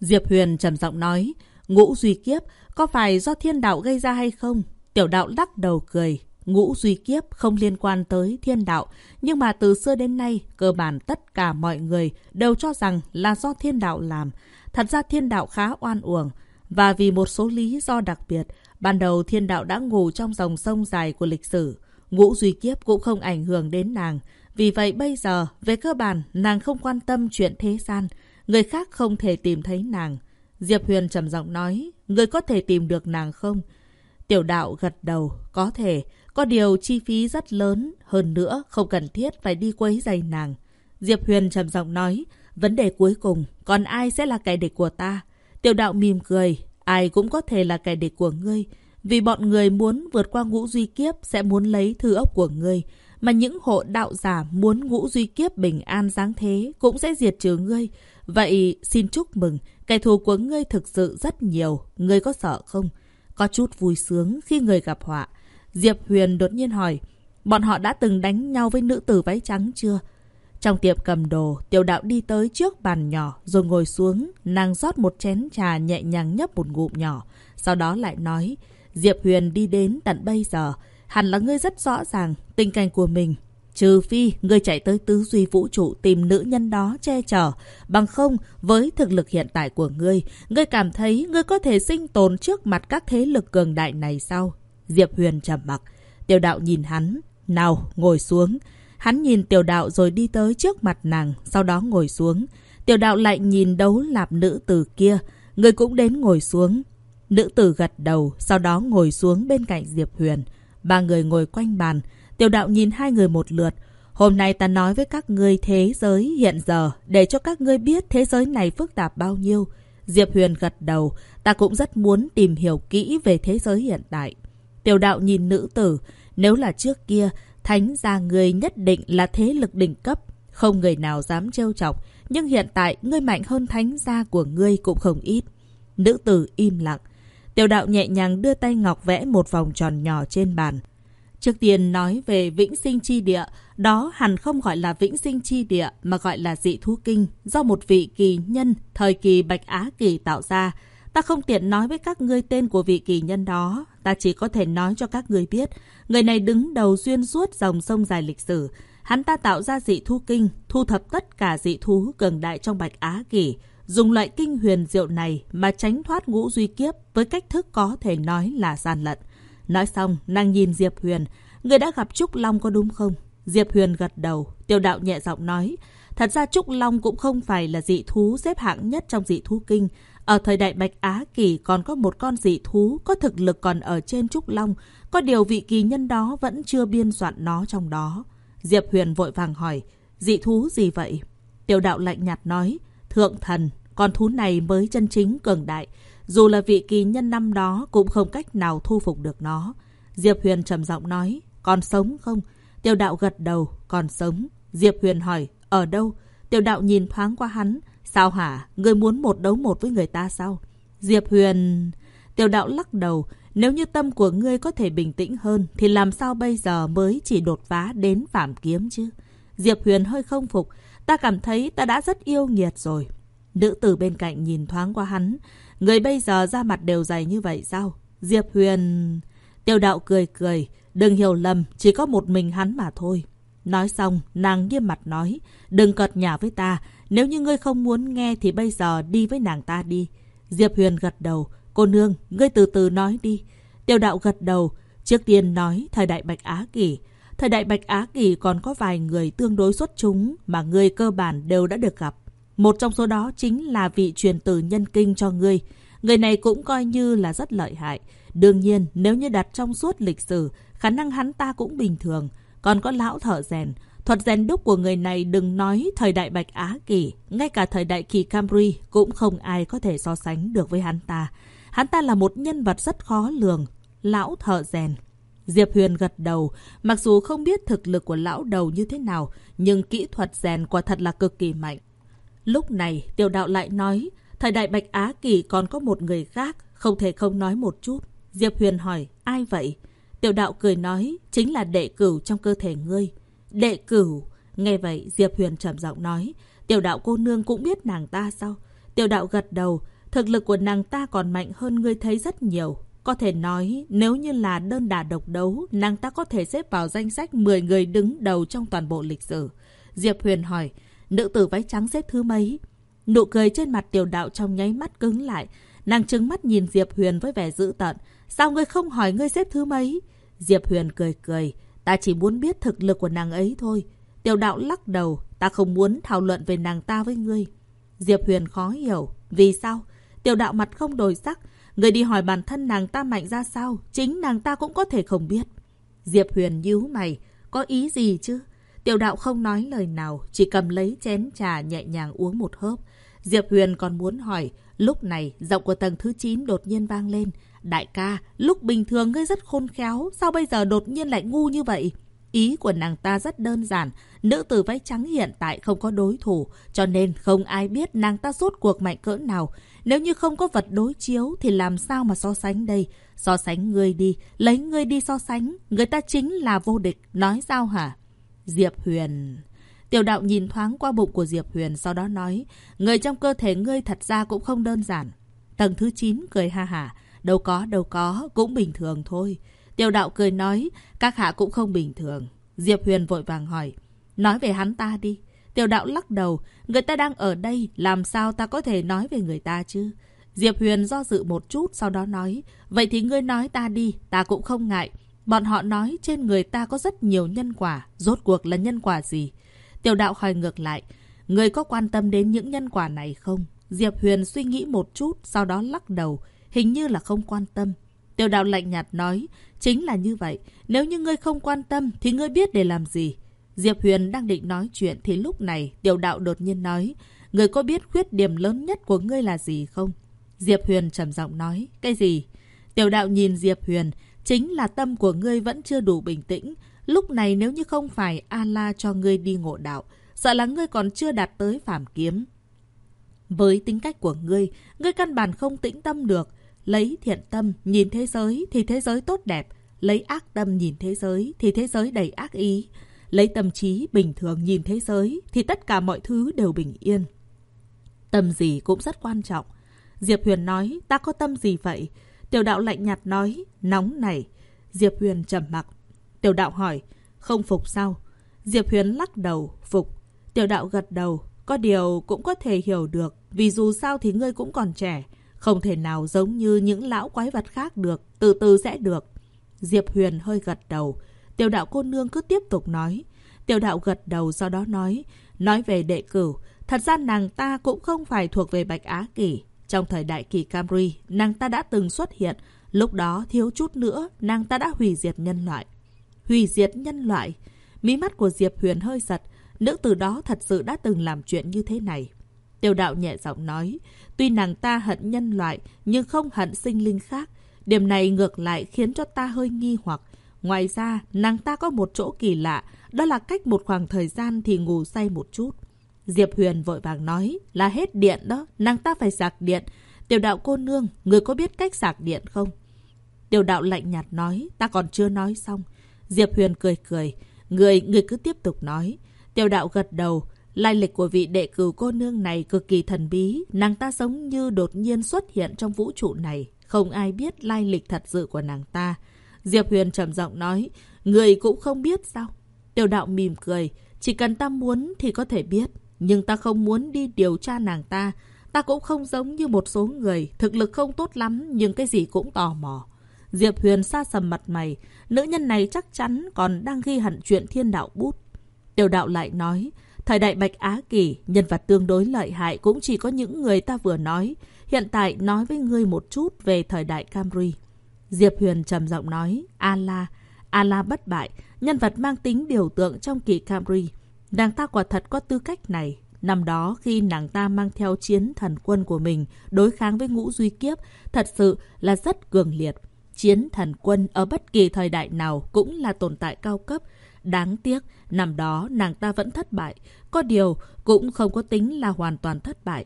Diệp Huyền trầm giọng nói, ngũ duy kiếp có phải do thiên đạo gây ra hay không? Tiểu đạo lắc đầu cười. Ngũ duy kiếp không liên quan tới thiên đạo, nhưng mà từ xưa đến nay, cơ bản tất cả mọi người đều cho rằng là do thiên đạo làm. Thật ra thiên đạo khá oan uổng, và vì một số lý do đặc biệt, ban đầu thiên đạo đã ngủ trong dòng sông dài của lịch sử. Ngũ duy kiếp cũng không ảnh hưởng đến nàng. Vì vậy bây giờ, về cơ bản, nàng không quan tâm chuyện thế gian. Người khác không thể tìm thấy nàng. Diệp Huyền trầm giọng nói, người có thể tìm được nàng không? Tiểu đạo gật đầu, có thể. Có điều chi phí rất lớn, hơn nữa không cần thiết phải đi quấy giày nàng. Diệp Huyền trầm giọng nói, vấn đề cuối cùng, còn ai sẽ là kẻ địch của ta? Tiểu đạo mỉm cười, ai cũng có thể là kẻ địch của ngươi. Vì bọn người muốn vượt qua ngũ duy kiếp sẽ muốn lấy thư ốc của ngươi. Mà những hộ đạo giả muốn ngũ duy kiếp bình an giáng thế cũng sẽ diệt trừ ngươi. Vậy xin chúc mừng, kẻ thù của ngươi thực sự rất nhiều, ngươi có sợ không? Có chút vui sướng khi người gặp họa. Diệp Huyền đột nhiên hỏi, bọn họ đã từng đánh nhau với nữ tử váy trắng chưa? Trong tiệm cầm đồ, tiểu đạo đi tới trước bàn nhỏ rồi ngồi xuống, nàng rót một chén trà nhẹ nhàng nhấp một ngụm nhỏ. Sau đó lại nói, Diệp Huyền đi đến tận bây giờ, hẳn là ngươi rất rõ ràng tình cảnh của mình. Trừ phi ngươi chạy tới tứ duy vũ trụ tìm nữ nhân đó che chở. Bằng không, với thực lực hiện tại của ngươi, ngươi cảm thấy ngươi có thể sinh tồn trước mặt các thế lực cường đại này sao? Diệp Huyền trầm mặc. Tiểu đạo nhìn hắn. Nào, ngồi xuống. Hắn nhìn tiểu đạo rồi đi tới trước mặt nàng, sau đó ngồi xuống. Tiểu đạo lại nhìn đấu lạp nữ tử kia. Người cũng đến ngồi xuống. Nữ tử gật đầu, sau đó ngồi xuống bên cạnh Diệp Huyền. Ba người ngồi quanh bàn. Tiểu đạo nhìn hai người một lượt. Hôm nay ta nói với các ngươi thế giới hiện giờ để cho các ngươi biết thế giới này phức tạp bao nhiêu. Diệp Huyền gật đầu. Ta cũng rất muốn tìm hiểu kỹ về thế giới hiện tại. Tiểu đạo nhìn nữ tử. Nếu là trước kia, thánh gia người nhất định là thế lực đỉnh cấp. Không người nào dám trêu chọc. Nhưng hiện tại, ngươi mạnh hơn thánh gia của ngươi cũng không ít. Nữ tử im lặng. Tiểu đạo nhẹ nhàng đưa tay ngọc vẽ một vòng tròn nhỏ trên bàn. Trước tiên nói về vĩnh sinh chi địa, đó hẳn không gọi là vĩnh sinh chi địa mà gọi là dị thú kinh, do một vị kỳ nhân thời kỳ Bạch Á Kỳ tạo ra. Ta không tiện nói với các ngươi tên của vị kỳ nhân đó, ta chỉ có thể nói cho các ngươi biết. Người này đứng đầu xuyên suốt dòng sông dài lịch sử. Hắn ta tạo ra dị thú kinh, thu thập tất cả dị thú cường đại trong Bạch Á Kỳ, dùng loại kinh huyền diệu này mà tránh thoát ngũ duy kiếp với cách thức có thể nói là gian lận. Nói xong, nàng nhìn Diệp Huyền. Người đã gặp Trúc Long có đúng không? Diệp Huyền gật đầu. Tiêu đạo nhẹ giọng nói. Thật ra Trúc Long cũng không phải là dị thú xếp hạng nhất trong dị thú kinh. Ở thời đại Bạch Á Kỳ còn có một con dị thú có thực lực còn ở trên Trúc Long. Có điều vị kỳ nhân đó vẫn chưa biên soạn nó trong đó. Diệp Huyền vội vàng hỏi. Dị thú gì vậy? Tiêu đạo lạnh nhạt nói. Thượng thần, con thú này mới chân chính cường đại. Dù là vị kỳ nhân năm đó cũng không cách nào thu phục được nó. Diệp Huyền trầm giọng nói, còn sống không? Tiêu đạo gật đầu, còn sống. Diệp Huyền hỏi, ở đâu? tiêu đạo nhìn thoáng qua hắn. Sao hả? người muốn một đấu một với người ta sao? Diệp Huyền... tiêu đạo lắc đầu. Nếu như tâm của ngươi có thể bình tĩnh hơn, thì làm sao bây giờ mới chỉ đột phá đến phạm kiếm chứ? Diệp Huyền hơi không phục. Ta cảm thấy ta đã rất yêu nghiệt rồi. Nữ tử bên cạnh nhìn thoáng qua hắn. Người bây giờ ra mặt đều dày như vậy sao? Diệp Huyền... Tiêu đạo cười cười. Đừng hiểu lầm, chỉ có một mình hắn mà thôi. Nói xong, nàng nghiêm mặt nói. Đừng cợt nhả với ta. Nếu như ngươi không muốn nghe thì bây giờ đi với nàng ta đi. Diệp Huyền gật đầu. Cô nương, ngươi từ từ nói đi. Tiêu đạo gật đầu. Trước tiên nói thời đại Bạch Á Kỳ. Thời đại Bạch Á Kỳ còn có vài người tương đối xuất chúng mà ngươi cơ bản đều đã được gặp. Một trong số đó chính là vị truyền tử nhân kinh cho ngươi. Người này cũng coi như là rất lợi hại. Đương nhiên, nếu như đặt trong suốt lịch sử, khả năng hắn ta cũng bình thường. Còn có lão thợ rèn. Thuật rèn đúc của người này đừng nói thời đại Bạch Á Kỳ, ngay cả thời đại kỳ Camry cũng không ai có thể so sánh được với hắn ta. Hắn ta là một nhân vật rất khó lường. Lão thợ rèn. Diệp Huyền gật đầu, mặc dù không biết thực lực của lão đầu như thế nào, nhưng kỹ thuật rèn quả thật là cực kỳ mạnh. Lúc này, tiểu đạo lại nói, thời đại Bạch Á Kỳ còn có một người khác, không thể không nói một chút. Diệp Huyền hỏi, ai vậy? Tiểu đạo cười nói, chính là đệ cửu trong cơ thể ngươi. Đệ cửu. Nghe vậy, Diệp Huyền trầm giọng nói, tiểu đạo cô nương cũng biết nàng ta sao? Tiểu đạo gật đầu, thực lực của nàng ta còn mạnh hơn ngươi thấy rất nhiều. Có thể nói, nếu như là đơn đà độc đấu, nàng ta có thể xếp vào danh sách 10 người đứng đầu trong toàn bộ lịch sử. Diệp Huyền hỏi, nữ tử váy trắng xếp thứ mấy? Nụ cười trên mặt tiểu đạo trong nháy mắt cứng lại. Nàng trừng mắt nhìn Diệp Huyền với vẻ dữ tợn. Sao ngươi không hỏi ngươi xếp thứ mấy? Diệp Huyền cười cười. Ta chỉ muốn biết thực lực của nàng ấy thôi. Tiểu đạo lắc đầu. Ta không muốn thảo luận về nàng ta với ngươi. Diệp Huyền khó hiểu. Vì sao? Tiểu đạo mặt không đổi sắc. Người đi hỏi bản thân nàng ta mạnh ra sao, chính nàng ta cũng có thể không biết. Diệp Huyền nhíu mày, có ý gì chứ? Tiểu đạo không nói lời nào, chỉ cầm lấy chén trà nhẹ nhàng uống một hớp. Diệp Huyền còn muốn hỏi, lúc này giọng của tầng thứ 9 đột nhiên vang lên. Đại ca, lúc bình thường ngươi rất khôn khéo, sao bây giờ đột nhiên lại ngu như vậy? Ý của nàng ta rất đơn giản, nữ tử váy trắng hiện tại không có đối thủ, cho nên không ai biết nàng ta rốt cuộc mạnh cỡ nào. Nếu như không có vật đối chiếu thì làm sao mà so sánh đây? So sánh ngươi đi, lấy ngươi đi so sánh, người ta chính là vô địch, nói sao hả? Diệp Huyền... Tiểu đạo nhìn thoáng qua bụng của Diệp Huyền, sau đó nói, người trong cơ thể ngươi thật ra cũng không đơn giản. Tầng thứ 9 cười ha hả, đâu có, đâu có, cũng bình thường thôi. Tiểu đạo cười nói, các hạ cũng không bình thường. Diệp Huyền vội vàng hỏi, nói về hắn ta đi. Tiểu đạo lắc đầu, người ta đang ở đây, làm sao ta có thể nói về người ta chứ? Diệp Huyền do dự một chút, sau đó nói, vậy thì ngươi nói ta đi, ta cũng không ngại. Bọn họ nói trên người ta có rất nhiều nhân quả, rốt cuộc là nhân quả gì? Tiểu đạo hỏi ngược lại, người có quan tâm đến những nhân quả này không? Diệp Huyền suy nghĩ một chút, sau đó lắc đầu, hình như là không quan tâm. Tiểu đạo lạnh nhạt nói, chính là như vậy, nếu như ngươi không quan tâm thì ngươi biết để làm gì? Diệp Huyền đang định nói chuyện thì lúc này tiểu đạo đột nhiên nói, ngươi có biết khuyết điểm lớn nhất của ngươi là gì không? Diệp Huyền trầm giọng nói, cái gì? Tiểu đạo nhìn Diệp Huyền, chính là tâm của ngươi vẫn chưa đủ bình tĩnh. Lúc này nếu như không phải Allah cho ngươi đi ngộ đạo, sợ là ngươi còn chưa đạt tới phàm kiếm. Với tính cách của ngươi, ngươi căn bản không tĩnh tâm được. Lấy thiện tâm nhìn thế giới thì thế giới tốt đẹp. Lấy ác tâm nhìn thế giới thì thế giới đầy ác ý. Lấy tâm trí bình thường nhìn thế giới thì tất cả mọi thứ đều bình yên. Tâm gì cũng rất quan trọng. Diệp Huyền nói, ta có tâm gì vậy? Tiểu đạo lạnh nhạt nói, nóng này. Diệp Huyền trầm mặc. Tiểu đạo hỏi, không phục sao? Diệp Huyền lắc đầu, phục. Tiểu đạo gật đầu, có điều cũng có thể hiểu được, vì dù sao thì ngươi cũng còn trẻ. Không thể nào giống như những lão quái vật khác được, từ từ sẽ được. Diệp Huyền hơi gật đầu. Tiểu đạo cô nương cứ tiếp tục nói. Tiểu đạo gật đầu sau đó nói. Nói về đệ cửu, thật ra nàng ta cũng không phải thuộc về Bạch Á Kỳ. Trong thời đại kỳ Camry, nàng ta đã từng xuất hiện. Lúc đó thiếu chút nữa, nàng ta đã hủy diệt nhân loại. Hủy diệt nhân loại. Mí mắt của Diệp Huyền hơi giật. Nữ tử đó thật sự đã từng làm chuyện như thế này. Tiểu đạo nhẹ giọng nói, tuy nàng ta hận nhân loại, nhưng không hận sinh linh khác. Điểm này ngược lại khiến cho ta hơi nghi hoặc. Ngoài ra, nàng ta có một chỗ kỳ lạ, đó là cách một khoảng thời gian thì ngủ say một chút. Diệp Huyền vội vàng nói là hết điện đó, nàng ta phải sạc điện. Tiểu đạo cô nương, người có biết cách sạc điện không? Tiểu đạo lạnh nhạt nói, ta còn chưa nói xong. Diệp Huyền cười cười, người, người cứ tiếp tục nói. Tiểu đạo gật đầu, lai lịch của vị đệ cửu cô nương này cực kỳ thần bí. Nàng ta giống như đột nhiên xuất hiện trong vũ trụ này. Không ai biết lai lịch thật sự của nàng ta. Diệp Huyền trầm giọng nói, người cũng không biết sao? Tiểu đạo mỉm cười, chỉ cần ta muốn thì có thể biết. Nhưng ta không muốn đi điều tra nàng ta. Ta cũng không giống như một số người, thực lực không tốt lắm nhưng cái gì cũng tò mò. Diệp Huyền xa sầm mặt mày, nữ nhân này chắc chắn còn đang ghi hẳn chuyện thiên đạo bút. Tiểu đạo lại nói, thời đại Bạch Á Kỳ, nhân vật tương đối lợi hại cũng chỉ có những người ta vừa nói. Hiện tại nói với ngươi một chút về thời đại Camry. Diệp Huyền trầm giọng nói, A-la, A-la bất bại, nhân vật mang tính điều tượng trong kỳ Camry. Nàng ta quả thật có tư cách này. Năm đó khi nàng ta mang theo chiến thần quân của mình đối kháng với ngũ duy kiếp, thật sự là rất cường liệt. Chiến thần quân ở bất kỳ thời đại nào cũng là tồn tại cao cấp. Đáng tiếc, năm đó nàng ta vẫn thất bại. Có điều, cũng không có tính là hoàn toàn thất bại.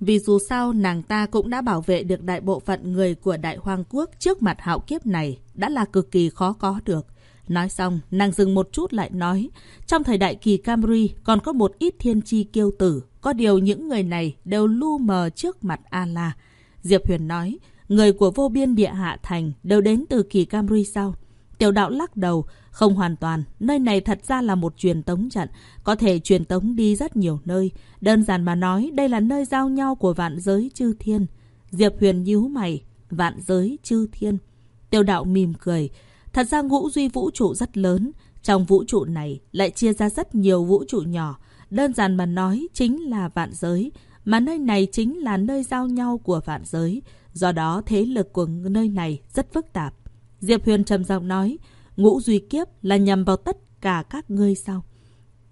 Vì dù sao, nàng ta cũng đã bảo vệ được đại bộ phận người của Đại Hoang Quốc trước mặt hạo kiếp này, đã là cực kỳ khó có được. Nói xong, nàng dừng một chút lại nói, trong thời đại kỳ Camry còn có một ít thiên chi kiêu tử, có điều những người này đều lu mờ trước mặt A-la. Diệp Huyền nói, người của vô biên địa hạ thành đều đến từ kỳ Camry sao? Tiểu đạo lắc đầu, không hoàn toàn, nơi này thật ra là một truyền tống trận, có thể truyền tống đi rất nhiều nơi. Đơn giản mà nói, đây là nơi giao nhau của vạn giới chư thiên. Diệp Huyền nhíu mày, vạn giới chư thiên. Tiểu đạo mỉm cười, thật ra ngũ duy vũ trụ rất lớn, trong vũ trụ này lại chia ra rất nhiều vũ trụ nhỏ. Đơn giản mà nói chính là vạn giới, mà nơi này chính là nơi giao nhau của vạn giới. Do đó thế lực của nơi này rất phức tạp. Diệp Huyền trầm giọng nói, ngũ duy kiếp là nhằm vào tất cả các ngươi sao?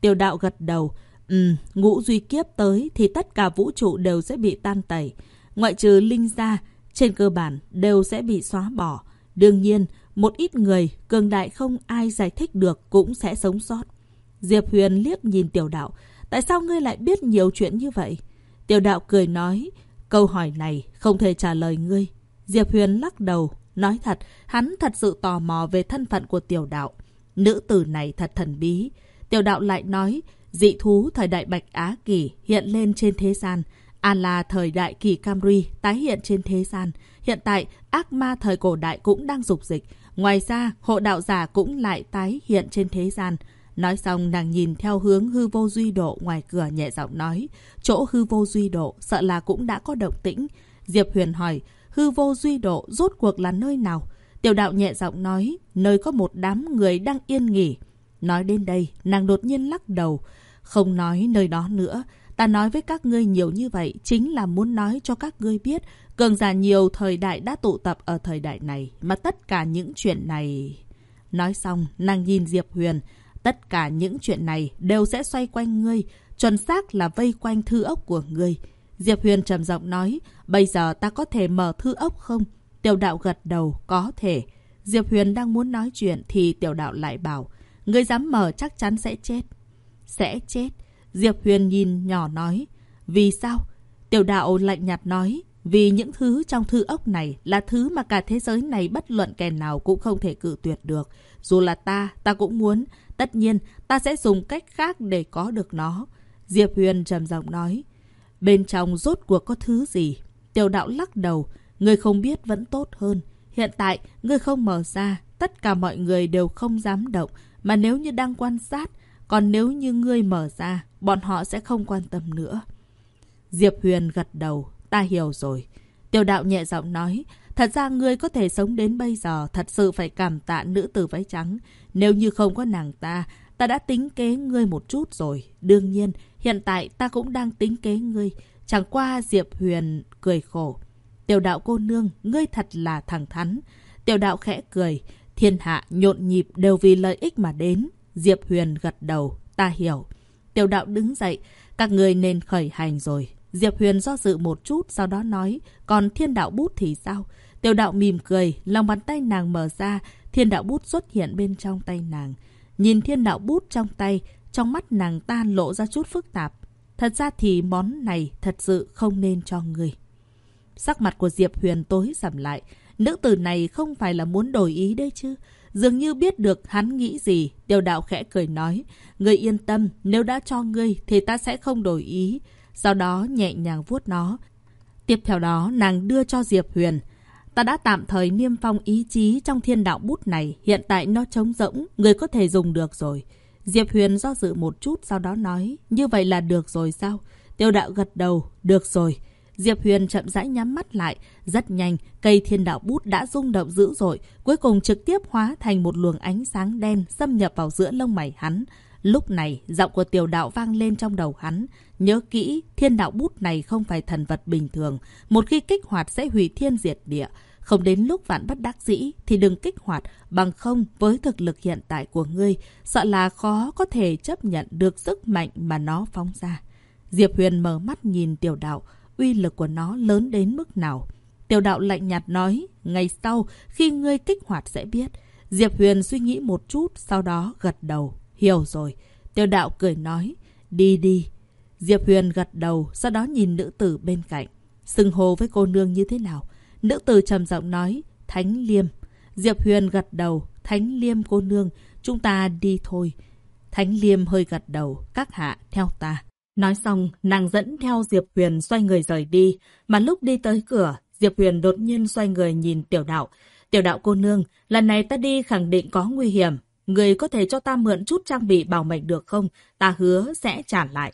Tiểu đạo gật đầu, ừ, ngũ duy kiếp tới thì tất cả vũ trụ đều sẽ bị tan tẩy. Ngoại trừ linh gia, trên cơ bản đều sẽ bị xóa bỏ. Đương nhiên, một ít người, cường đại không ai giải thích được cũng sẽ sống sót. Diệp Huyền liếc nhìn tiểu đạo, tại sao ngươi lại biết nhiều chuyện như vậy? Tiểu đạo cười nói, câu hỏi này không thể trả lời ngươi. Diệp Huyền lắc đầu, Nói thật, hắn thật sự tò mò về thân phận của tiểu đạo. Nữ tử này thật thần bí. Tiểu đạo lại nói, dị thú thời đại Bạch Á Kỳ hiện lên trên thế gian. An là thời đại kỳ Camry tái hiện trên thế gian. Hiện tại, ác ma thời cổ đại cũng đang dục dịch. Ngoài ra, hộ đạo giả cũng lại tái hiện trên thế gian. Nói xong, nàng nhìn theo hướng hư vô duy độ ngoài cửa nhẹ giọng nói. Chỗ hư vô duy độ, sợ là cũng đã có động tĩnh. Diệp Huyền hỏi, hư vô duy độ rốt cuộc là nơi nào? Tiểu đạo nhẹ giọng nói, nơi có một đám người đang yên nghỉ. Nói đến đây, nàng đột nhiên lắc đầu. Không nói nơi đó nữa. Ta nói với các ngươi nhiều như vậy chính là muốn nói cho các ngươi biết cường giả nhiều thời đại đã tụ tập ở thời đại này. Mà tất cả những chuyện này... Nói xong, nàng nhìn Diệp Huyền. Tất cả những chuyện này đều sẽ xoay quanh ngươi. Chuẩn xác là vây quanh thư ốc của ngươi. Diệp Huyền trầm giọng nói, bây giờ ta có thể mở thư ốc không? Tiểu đạo gật đầu, có thể. Diệp Huyền đang muốn nói chuyện thì tiểu đạo lại bảo, ngươi dám mở chắc chắn sẽ chết. Sẽ chết. Diệp Huyền nhìn nhỏ nói, vì sao? Tiểu đạo lạnh nhạt nói, vì những thứ trong thư ốc này là thứ mà cả thế giới này bất luận kẻ nào cũng không thể cự tuyệt được. Dù là ta, ta cũng muốn. Tất nhiên, ta sẽ dùng cách khác để có được nó. Diệp Huyền trầm giọng nói, Bên trong rốt cuộc có thứ gì? Tiểu đạo lắc đầu. Người không biết vẫn tốt hơn. Hiện tại, người không mở ra. Tất cả mọi người đều không dám động. Mà nếu như đang quan sát, còn nếu như ngươi mở ra, bọn họ sẽ không quan tâm nữa. Diệp Huyền gật đầu. Ta hiểu rồi. Tiểu đạo nhẹ giọng nói. Thật ra ngươi có thể sống đến bây giờ thật sự phải cảm tạ nữ tử váy trắng. Nếu như không có nàng ta, ta đã tính kế ngươi một chút rồi. Đương nhiên, Hiện tại ta cũng đang tính kế ngươi. Chẳng qua Diệp Huyền cười khổ. Tiểu đạo cô nương, ngươi thật là thẳng thắn. Tiểu đạo khẽ cười. Thiên hạ nhộn nhịp đều vì lợi ích mà đến. Diệp Huyền gật đầu. Ta hiểu. Tiểu đạo đứng dậy. Các người nên khởi hành rồi. Diệp Huyền do dự một chút, sau đó nói. Còn thiên đạo bút thì sao? Tiểu đạo mỉm cười, lòng bàn tay nàng mở ra, thiên đạo bút xuất hiện bên trong tay nàng. Nhìn thiên đạo bút trong tay, trong mắt nàng ta lộ ra chút phức tạp. Thật ra thì món này thật sự không nên cho người. Sắc mặt của Diệp Huyền tối sầm lại. Nữ tử này không phải là muốn đổi ý đấy chứ. Dường như biết được hắn nghĩ gì, Tiểu đạo khẽ cười nói. người yên tâm, nếu đã cho ngươi thì ta sẽ không đổi ý. Sau đó nhẹ nhàng vuốt nó. Tiếp theo đó, nàng đưa cho Diệp Huyền. Ta đã tạm thời niêm phong ý chí trong thiên đạo bút này. Hiện tại nó trống rỗng, người có thể dùng được rồi. Diệp Huyền do dự một chút sau đó nói. Như vậy là được rồi sao? Tiêu đạo gật đầu. Được rồi. Diệp Huyền chậm rãi nhắm mắt lại. Rất nhanh, cây thiên đạo bút đã rung động dữ dội. Cuối cùng trực tiếp hóa thành một luồng ánh sáng đen xâm nhập vào giữa lông mày hắn. Lúc này, giọng của tiểu đạo vang lên trong đầu hắn. Nhớ kỹ, thiên đạo bút này không phải thần vật bình thường. Một khi kích hoạt sẽ hủy thiên diệt địa. Không đến lúc vạn bất đắc dĩ thì đừng kích hoạt, bằng không với thực lực hiện tại của ngươi, sợ là khó có thể chấp nhận được sức mạnh mà nó phóng ra. Diệp Huyền mở mắt nhìn tiểu đạo, uy lực của nó lớn đến mức nào. Tiểu đạo lạnh nhạt nói, ngày sau, khi ngươi kích hoạt sẽ biết. Diệp Huyền suy nghĩ một chút, sau đó gật đầu. Hiểu rồi. Tiểu đạo cười nói, đi đi. Diệp Huyền gật đầu, sau đó nhìn nữ tử bên cạnh. Sừng hồ với cô nương như thế nào? Nữ tử trầm giọng nói, Thánh Liêm. Diệp Huyền gật đầu, Thánh Liêm cô nương, chúng ta đi thôi. Thánh Liêm hơi gật đầu, các hạ, theo ta. Nói xong, nàng dẫn theo Diệp Huyền xoay người rời đi. Mà lúc đi tới cửa, Diệp Huyền đột nhiên xoay người nhìn tiểu đạo. Tiểu đạo cô nương, lần này ta đi khẳng định có nguy hiểm. Người có thể cho ta mượn chút trang bị bảo mệnh được không? Ta hứa sẽ trả lại.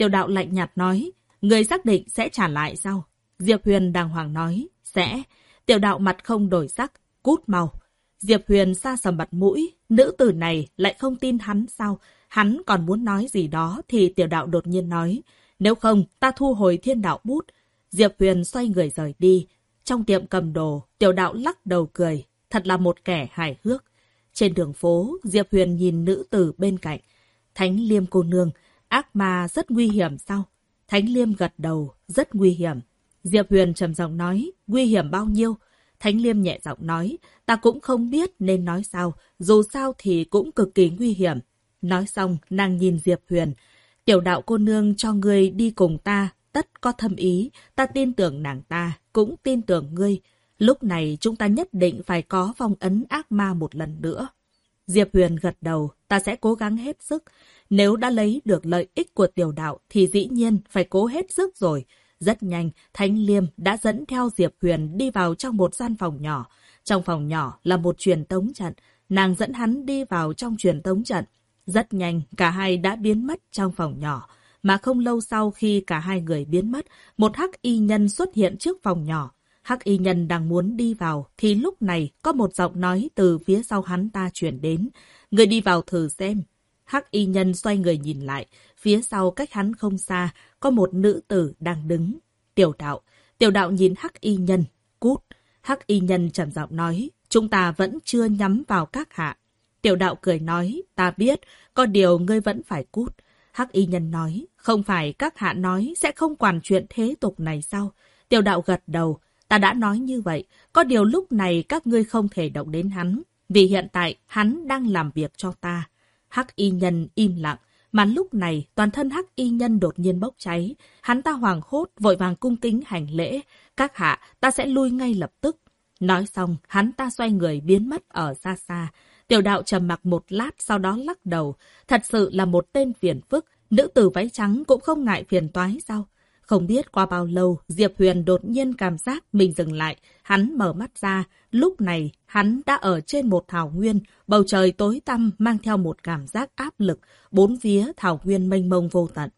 Tiểu đạo lạnh nhạt nói, người xác định sẽ trả lại sao? Diệp Huyền đàng hoàng nói, sẽ. Tiểu đạo mặt không đổi sắc, cút màu. Diệp Huyền xa sầm mặt mũi, nữ tử này lại không tin hắn sao? Hắn còn muốn nói gì đó thì tiểu đạo đột nhiên nói, nếu không ta thu hồi thiên đạo bút. Diệp Huyền xoay người rời đi. Trong tiệm cầm đồ, tiểu đạo lắc đầu cười, thật là một kẻ hài hước. Trên đường phố, Diệp Huyền nhìn nữ tử bên cạnh. Thánh Liêm cô nương, ác ma rất nguy hiểm sao? Thánh Liêm gật đầu, rất nguy hiểm. Diệp Huyền trầm giọng nói, nguy hiểm bao nhiêu? Thánh Liêm nhẹ giọng nói, ta cũng không biết nên nói sao, dù sao thì cũng cực kỳ nguy hiểm. Nói xong, nàng nhìn Diệp Huyền. Tiểu đạo cô nương cho ngươi đi cùng ta, tất có thâm ý, ta tin tưởng nàng ta, cũng tin tưởng ngươi. Lúc này chúng ta nhất định phải có phong ấn ác ma một lần nữa. Diệp Huyền gật đầu, ta sẽ cố gắng hết sức. Nếu đã lấy được lợi ích của tiểu đạo thì dĩ nhiên phải cố hết sức rồi. Rất nhanh, Thánh Liêm đã dẫn theo Diệp Huyền đi vào trong một gian phòng nhỏ. Trong phòng nhỏ là một truyền tống trận. Nàng dẫn hắn đi vào trong truyền tống trận. Rất nhanh, cả hai đã biến mất trong phòng nhỏ. Mà không lâu sau khi cả hai người biến mất, một hắc y nhân xuất hiện trước phòng nhỏ. Hắc y nhân đang muốn đi vào, thì lúc này có một giọng nói từ phía sau hắn ta chuyển đến. Người đi vào thử xem. Hắc y nhân xoay người nhìn lại, phía sau cách hắn không xa, có một nữ tử đang đứng. Tiểu đạo, tiểu đạo nhìn hắc y nhân, cút. Hắc y nhân trầm giọng nói, chúng ta vẫn chưa nhắm vào các hạ. Tiểu đạo cười nói, ta biết, có điều ngươi vẫn phải cút. Hắc y nhân nói, không phải các hạ nói sẽ không quản chuyện thế tục này sao? Tiểu đạo gật đầu, ta đã nói như vậy, có điều lúc này các ngươi không thể động đến hắn, vì hiện tại hắn đang làm việc cho ta. Hắc y nhân im lặng, mà lúc này toàn thân hắc y nhân đột nhiên bốc cháy. Hắn ta hoàng hốt, vội vàng cung kính hành lễ. Các hạ, ta sẽ lui ngay lập tức. Nói xong, hắn ta xoay người biến mất ở xa xa. Tiểu đạo trầm mặc một lát sau đó lắc đầu. Thật sự là một tên phiền phức. Nữ tử váy trắng cũng không ngại phiền toái sao? Không biết qua bao lâu, Diệp Huyền đột nhiên cảm giác mình dừng lại. Hắn mở mắt ra. Lúc này, hắn đã ở trên một thảo nguyên. Bầu trời tối tăm mang theo một cảm giác áp lực. Bốn phía thảo nguyên mênh mông vô tận.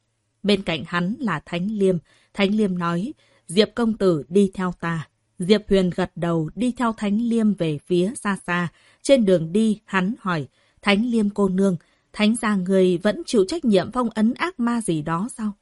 Bên cạnh hắn là Thánh Liêm. Thánh Liêm nói, Diệp công tử đi theo ta. Diệp Huyền gật đầu đi theo Thánh Liêm về phía xa xa. Trên đường đi, hắn hỏi, Thánh Liêm cô nương, Thánh gia người vẫn chịu trách nhiệm phong ấn ác ma gì đó sao?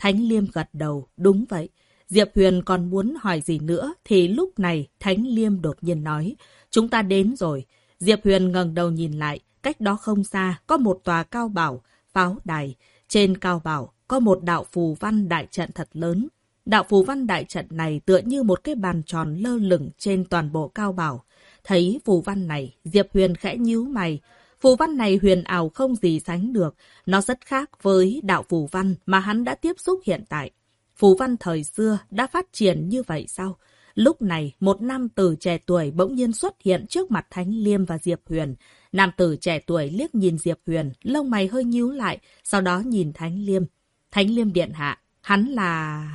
Thánh Liêm gật đầu, đúng vậy. Diệp Huyền còn muốn hỏi gì nữa thì lúc này Thánh Liêm đột nhiên nói, chúng ta đến rồi. Diệp Huyền ngẩng đầu nhìn lại, cách đó không xa có một tòa cao bảo, pháo đài. Trên cao bảo có một đạo phù văn đại trận thật lớn. đạo phù văn đại trận này tựa như một cái bàn tròn lơ lửng trên toàn bộ cao bảo. Thấy phù văn này, Diệp Huyền khẽ nhíu mày. Phù văn này huyền ảo không gì sánh được. Nó rất khác với đạo phù văn mà hắn đã tiếp xúc hiện tại. Phù văn thời xưa đã phát triển như vậy sao? Lúc này, một nam tử trẻ tuổi bỗng nhiên xuất hiện trước mặt Thánh Liêm và Diệp Huyền. Nam tử trẻ tuổi liếc nhìn Diệp Huyền, lông mày hơi nhíu lại, sau đó nhìn Thánh Liêm. Thánh Liêm điện hạ, hắn là...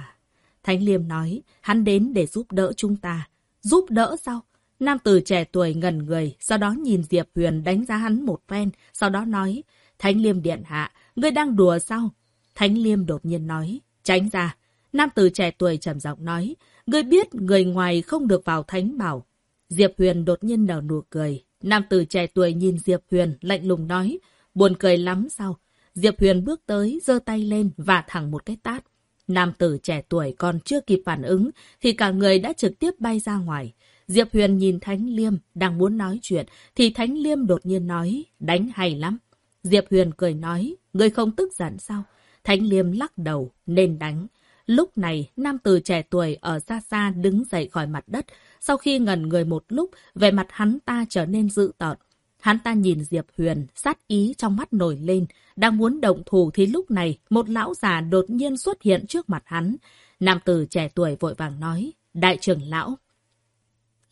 Thánh Liêm nói, hắn đến để giúp đỡ chúng ta. Giúp đỡ sao? Nam tử trẻ tuổi ngần người, sau đó nhìn Diệp Huyền đánh giá hắn một phen, sau đó nói, Thánh Liêm điện hạ, ngươi đang đùa sao? Thánh Liêm đột nhiên nói, tránh ra. Nam tử trẻ tuổi trầm giọng nói, ngươi biết người ngoài không được vào thánh bảo. Diệp Huyền đột nhiên nở nụ cười. Nam tử trẻ tuổi nhìn Diệp Huyền, lạnh lùng nói, buồn cười lắm sao? Diệp Huyền bước tới, giơ tay lên và thẳng một cái tát. Nam tử trẻ tuổi còn chưa kịp phản ứng, thì cả người đã trực tiếp bay ra ngoài. Diệp Huyền nhìn Thánh Liêm, đang muốn nói chuyện, thì Thánh Liêm đột nhiên nói, đánh hay lắm. Diệp Huyền cười nói, ngươi không tức giận sao? Thánh Liêm lắc đầu, nên đánh. Lúc này, nam tử trẻ tuổi ở xa xa đứng dậy khỏi mặt đất. Sau khi ngẩn người một lúc, vẻ mặt hắn ta trở nên dữ tợn. Hắn ta nhìn Diệp Huyền, sát ý trong mắt nổi lên. Đang muốn động thủ thì lúc này, một lão già đột nhiên xuất hiện trước mặt hắn. Nam tử trẻ tuổi vội vàng nói, Đại trưởng lão.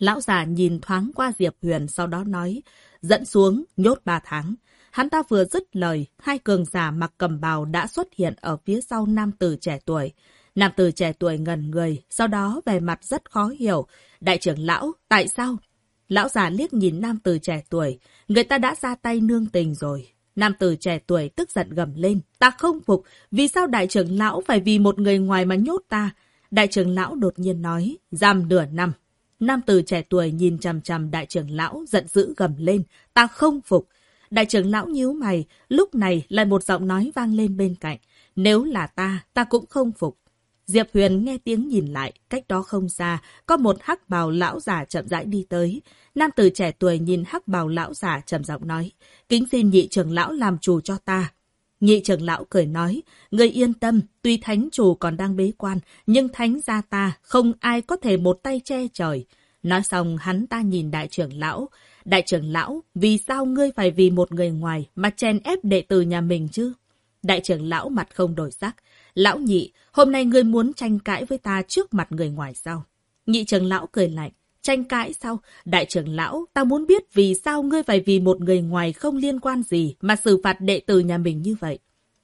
Lão già nhìn thoáng qua Diệp Huyền sau đó nói, dẫn xuống, nhốt ba tháng. Hắn ta vừa dứt lời, hai cường giả mặc cầm bào đã xuất hiện ở phía sau nam tử trẻ tuổi. Nam tử trẻ tuổi ngần người, sau đó về mặt rất khó hiểu. Đại trưởng lão, tại sao? Lão già liếc nhìn nam tử trẻ tuổi, người ta đã ra tay nương tình rồi. Nam tử trẻ tuổi tức giận gầm lên, ta không phục, vì sao đại trưởng lão phải vì một người ngoài mà nhốt ta? Đại trưởng lão đột nhiên nói, giam nửa năm. Nam tử trẻ tuổi nhìn chằm chằm đại trưởng lão, giận dữ gầm lên, ta không phục. Đại trưởng lão nhíu mày, lúc này lại một giọng nói vang lên bên cạnh. Nếu là ta, ta cũng không phục. Diệp Huyền nghe tiếng nhìn lại, cách đó không xa, có một hắc bào lão già chậm rãi đi tới. Nam tử trẻ tuổi nhìn hắc bào lão già trầm giọng nói, kính xin nhị trưởng lão làm chủ cho ta. Nhị trưởng lão cười nói, người yên tâm, tuy thánh chủ còn đang bế quan, nhưng thánh gia ta không ai có thể một tay che trời. Nói xong hắn ta nhìn đại trưởng lão. Đại trưởng lão, vì sao ngươi phải vì một người ngoài mà chèn ép đệ tử nhà mình chứ? Đại trưởng lão mặt không đổi sắc. Lão nhị, hôm nay ngươi muốn tranh cãi với ta trước mặt người ngoài sao? Nhị trưởng lão cười lạnh. Tranh cãi sao? Đại trưởng lão, ta muốn biết vì sao ngươi phải vì một người ngoài không liên quan gì mà xử phạt đệ tử nhà mình như vậy.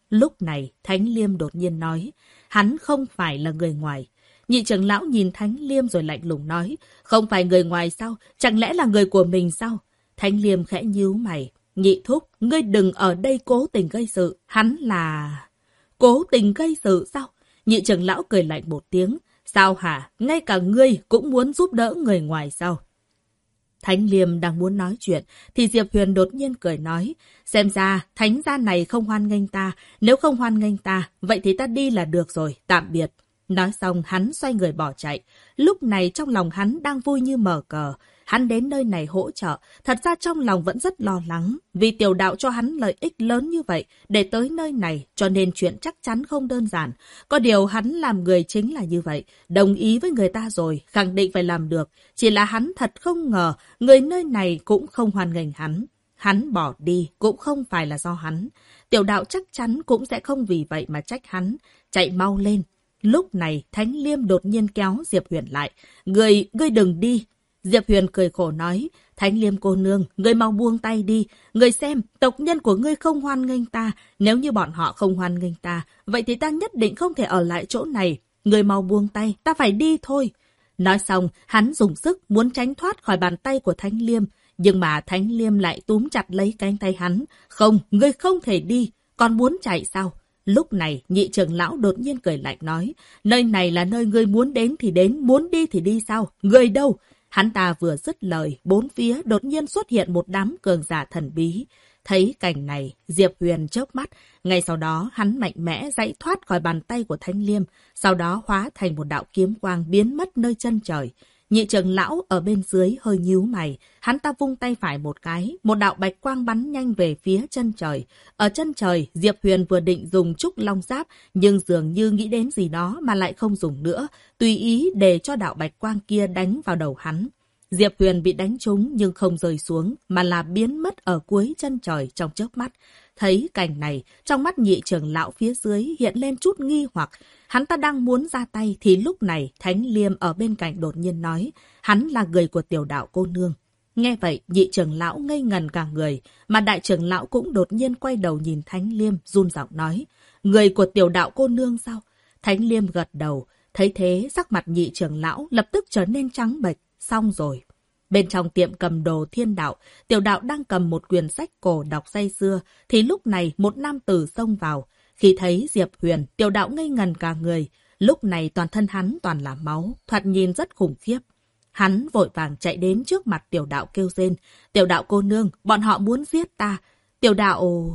Lúc này, Thánh Liêm đột nhiên nói, hắn không phải là người ngoài. Nhị trưởng lão nhìn Thánh Liêm rồi lạnh lùng nói, không phải người ngoài sao? Chẳng lẽ là người của mình sao? Thánh Liêm khẽ nhíu mày. Nhị thúc, ngươi đừng ở đây cố tình gây sự. Hắn là... Cố tình gây sự sao? Nhị trưởng lão cười lạnh một tiếng. Sao hả? Ngay cả ngươi cũng muốn giúp đỡ người ngoài sao? Thánh Liêm đang muốn nói chuyện, thì Diệp Huyền đột nhiên cười nói, xem ra thánh gia này không hoan nghênh ta, nếu không hoan nghênh ta, vậy thì ta đi là được rồi, tạm biệt. Nói xong hắn xoay người bỏ chạy, lúc này trong lòng hắn đang vui như mở cờ, Hắn đến nơi này hỗ trợ, thật ra trong lòng vẫn rất lo lắng, vì tiểu đạo cho hắn lợi ích lớn như vậy, để tới nơi này, cho nên chuyện chắc chắn không đơn giản. Có điều hắn làm người chính là như vậy, đồng ý với người ta rồi, khẳng định phải làm được. Chỉ là hắn thật không ngờ, người nơi này cũng không hoàn nghênh hắn. Hắn bỏ đi cũng không phải là do hắn. Tiểu đạo chắc chắn cũng sẽ không vì vậy mà trách hắn. Chạy mau lên. Lúc này, Thánh Liêm đột nhiên kéo Diệp Huyền lại. Người, ngươi đừng đi. Diệp Huyền cười khổ nói, Thánh Liêm cô nương, ngươi mau buông tay đi. Ngươi xem, tộc nhân của ngươi không hoan nghênh ta. Nếu như bọn họ không hoan nghênh ta, vậy thì ta nhất định không thể ở lại chỗ này. Ngươi mau buông tay, ta phải đi thôi. Nói xong, hắn dùng sức muốn tránh thoát khỏi bàn tay của Thánh Liêm. Nhưng mà Thánh Liêm lại túm chặt lấy cánh tay hắn. Không, ngươi không thể đi. Còn muốn chạy sao? Lúc này, nhị trưởng lão đột nhiên cười lạnh nói, nơi này là nơi ngươi muốn đến thì đến, muốn đi thì đi sao? Ngươi đâu? Hắn ta vừa dứt lời, bốn phía đột nhiên xuất hiện một đám cường giả thần bí. Thấy cảnh này, Diệp Huyền chớp mắt, ngay sau đó hắn mạnh mẽ dãy thoát khỏi bàn tay của Thanh Liêm, sau đó hóa thành một đạo kiếm quang biến mất nơi chân trời. Nhị trưởng lão ở bên dưới hơi nhíu mày, hắn ta vung tay phải một cái, một đạo bạch quang bắn nhanh về phía chân trời. Ở chân trời, Diệp Huyền vừa định dùng trúc long giáp, nhưng dường như nghĩ đến gì đó mà lại không dùng nữa, tùy ý để cho đạo bạch quang kia đánh vào đầu hắn. Diệp Huyền bị đánh trúng nhưng không rơi xuống, mà là biến mất ở cuối chân trời trong chớp mắt. Thấy cảnh này, trong mắt nhị trưởng lão phía dưới hiện lên chút nghi hoặc. Hắn ta đang muốn ra tay thì lúc này Thánh Liêm ở bên cạnh đột nhiên nói, hắn là người của tiểu đạo cô nương. Nghe vậy, nhị trưởng lão ngây ngần cả người, mà đại trưởng lão cũng đột nhiên quay đầu nhìn Thánh Liêm, run giọng nói, người của tiểu đạo cô nương sao? Thánh Liêm gật đầu, thấy thế sắc mặt nhị trưởng lão lập tức trở nên trắng bệch, xong rồi. Bên trong tiệm cầm đồ thiên đạo, tiểu đạo đang cầm một quyển sách cổ đọc say xưa, thì lúc này một nam tử xông vào. Khi thấy Diệp Huyền, tiểu đạo ngây ngần cả người. Lúc này toàn thân hắn toàn là máu, thoạt nhìn rất khủng khiếp. Hắn vội vàng chạy đến trước mặt tiểu đạo kêu rên. Tiểu đạo cô nương, bọn họ muốn giết ta. Tiểu đạo...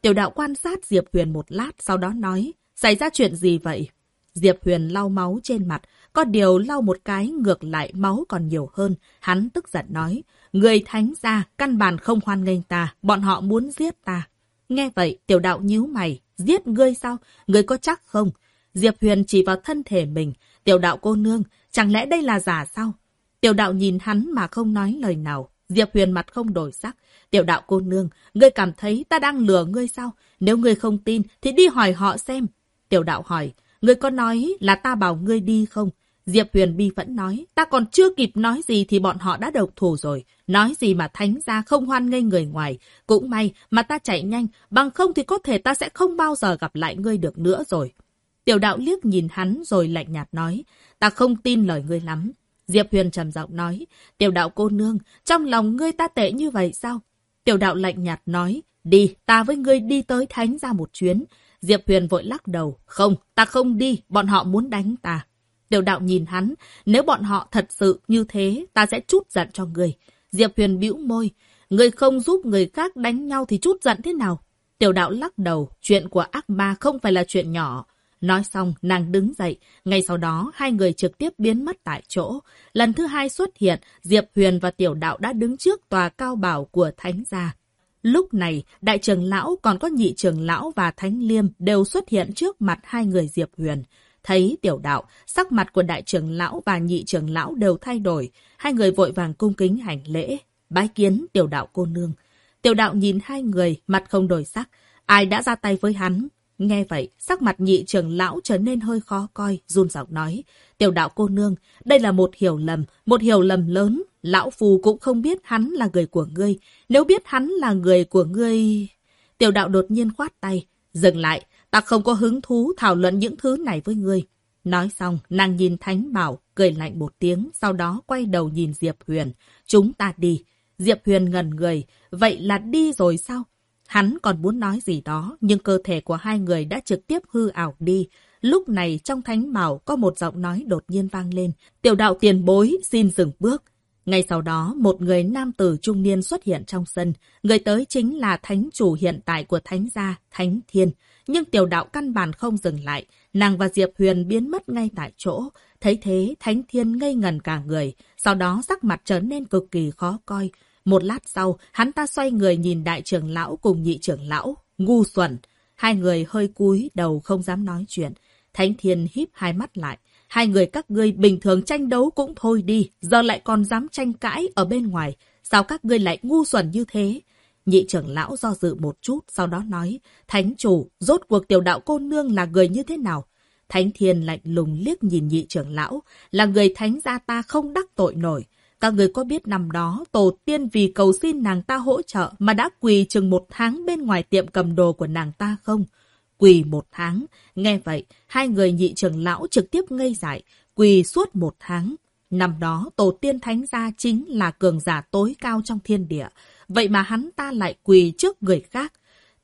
Tiểu đạo quan sát Diệp Huyền một lát, sau đó nói, xảy ra chuyện gì vậy? Diệp Huyền lau máu trên mặt, có điều lau một cái ngược lại máu còn nhiều hơn. Hắn tức giận nói, người thánh gia căn bản không hoan nghênh ta, bọn họ muốn giết ta. Nghe vậy, tiểu đạo nhíu mày, giết ngươi sao? Ngươi có chắc không? Diệp Huyền chỉ vào thân thể mình, tiểu đạo cô nương, chẳng lẽ đây là giả sao? Tiểu đạo nhìn hắn mà không nói lời nào. Diệp Huyền mặt không đổi sắc. Tiểu đạo cô nương, ngươi cảm thấy ta đang lừa ngươi sao? Nếu ngươi không tin, thì đi hỏi họ xem. Tiểu đạo hỏi, ngươi có nói là ta bảo ngươi đi không? Diệp Huyền bi vẫn nói, ta còn chưa kịp nói gì thì bọn họ đã độc thủ rồi. Nói gì mà thánh ra không hoan nghênh người ngoài. Cũng may mà ta chạy nhanh, bằng không thì có thể ta sẽ không bao giờ gặp lại ngươi được nữa rồi. Tiểu đạo liếc nhìn hắn rồi lạnh nhạt nói, ta không tin lời ngươi lắm. Diệp Huyền trầm giọng nói, tiểu đạo cô nương, trong lòng ngươi ta tệ như vậy sao? Tiểu đạo lạnh nhạt nói, đi, ta với ngươi đi tới thánh ra một chuyến. Diệp Huyền vội lắc đầu, không, ta không đi, bọn họ muốn đánh ta. Tiểu đạo nhìn hắn, nếu bọn họ thật sự như thế, ta sẽ chút giận cho người. Diệp Huyền bĩu môi, người không giúp người khác đánh nhau thì chút giận thế nào? Tiểu đạo lắc đầu, chuyện của ác ma không phải là chuyện nhỏ. Nói xong, nàng đứng dậy. Ngay sau đó, hai người trực tiếp biến mất tại chỗ. Lần thứ hai xuất hiện, Diệp Huyền và tiểu đạo đã đứng trước tòa cao bảo của Thánh gia. Lúc này, đại trưởng lão còn có nhị trưởng lão và Thánh Liêm đều xuất hiện trước mặt hai người Diệp Huyền. Thấy tiểu đạo, sắc mặt của đại trưởng lão và nhị trưởng lão đều thay đổi. Hai người vội vàng cung kính hành lễ. Bái kiến tiểu đạo cô nương. Tiểu đạo nhìn hai người, mặt không đổi sắc. Ai đã ra tay với hắn? Nghe vậy, sắc mặt nhị trưởng lão trở nên hơi khó coi, run giọng nói. Tiểu đạo cô nương, đây là một hiểu lầm, một hiểu lầm lớn. Lão Phù cũng không biết hắn là người của ngươi. Nếu biết hắn là người của ngươi... Tiểu đạo đột nhiên khoát tay. Dừng lại, ta không có hứng thú thảo luận những thứ này với ngươi. Nói xong, nàng nhìn Thánh Bảo, cười lạnh một tiếng, sau đó quay đầu nhìn Diệp Huyền. Chúng ta đi. Diệp Huyền ngần người. Vậy là đi rồi sao? Hắn còn muốn nói gì đó, nhưng cơ thể của hai người đã trực tiếp hư ảo đi. Lúc này trong Thánh Bảo có một giọng nói đột nhiên vang lên. Tiểu đạo tiền bối xin dừng bước. Ngay sau đó, một người nam tử trung niên xuất hiện trong sân. Người tới chính là thánh chủ hiện tại của thánh gia, Thánh Thiên. Nhưng tiểu đạo căn bản không dừng lại. Nàng và Diệp Huyền biến mất ngay tại chỗ. Thấy thế, Thánh Thiên ngây ngần cả người. Sau đó sắc mặt trở nên cực kỳ khó coi. Một lát sau, hắn ta xoay người nhìn đại trưởng lão cùng nhị trưởng lão. Ngu xuẩn. Hai người hơi cúi đầu không dám nói chuyện. Thánh Thiên híp hai mắt lại. Hai người các ngươi bình thường tranh đấu cũng thôi đi, giờ lại còn dám tranh cãi ở bên ngoài. Sao các ngươi lại ngu xuẩn như thế? Nhị trưởng lão do dự một chút, sau đó nói, Thánh chủ, rốt cuộc tiểu đạo cô nương là người như thế nào? Thánh thiên lạnh lùng liếc nhìn nhị trưởng lão, là người thánh gia ta không đắc tội nổi. Các người có biết năm đó, tổ tiên vì cầu xin nàng ta hỗ trợ mà đã quỳ chừng một tháng bên ngoài tiệm cầm đồ của nàng ta không? Quỳ một tháng. Nghe vậy, hai người nhị trưởng lão trực tiếp ngây dại, quỳ suốt một tháng. Năm đó, tổ tiên thánh gia chính là cường giả tối cao trong thiên địa. Vậy mà hắn ta lại quỳ trước người khác.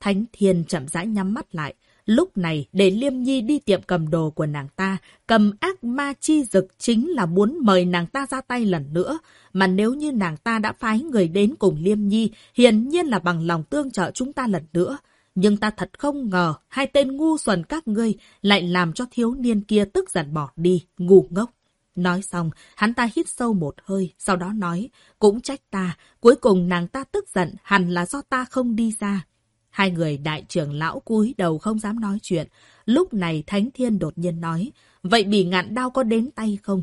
Thánh thiên chậm rãi nhắm mắt lại. Lúc này, để Liêm Nhi đi tiệm cầm đồ của nàng ta, cầm ác ma chi dực chính là muốn mời nàng ta ra tay lần nữa. Mà nếu như nàng ta đã phái người đến cùng Liêm Nhi, hiển nhiên là bằng lòng tương trợ chúng ta lần nữa. Nhưng ta thật không ngờ, hai tên ngu xuẩn các ngươi lại làm cho thiếu niên kia tức giận bỏ đi, ngu ngốc. Nói xong, hắn ta hít sâu một hơi, sau đó nói, cũng trách ta, cuối cùng nàng ta tức giận, hẳn là do ta không đi ra. Hai người đại trưởng lão cúi đầu không dám nói chuyện. Lúc này Thánh Thiên đột nhiên nói, vậy bị ngạn đao có đến tay không?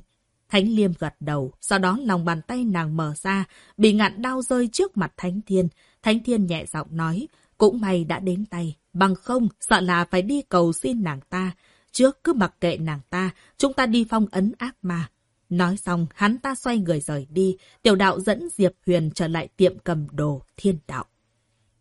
Thánh Liêm gật đầu, sau đó lòng bàn tay nàng mở ra, bị ngạn đao rơi trước mặt Thánh Thiên. Thánh Thiên nhẹ giọng nói, cũng may đã đến tay, bằng không sợ là phải đi cầu xin nàng ta. Trước cứ mặc kệ nàng ta, chúng ta đi phong ấn ác ma. Nói xong, hắn ta xoay người rời đi, tiểu đạo dẫn Diệp Huyền trở lại tiệm cầm đồ thiên đạo.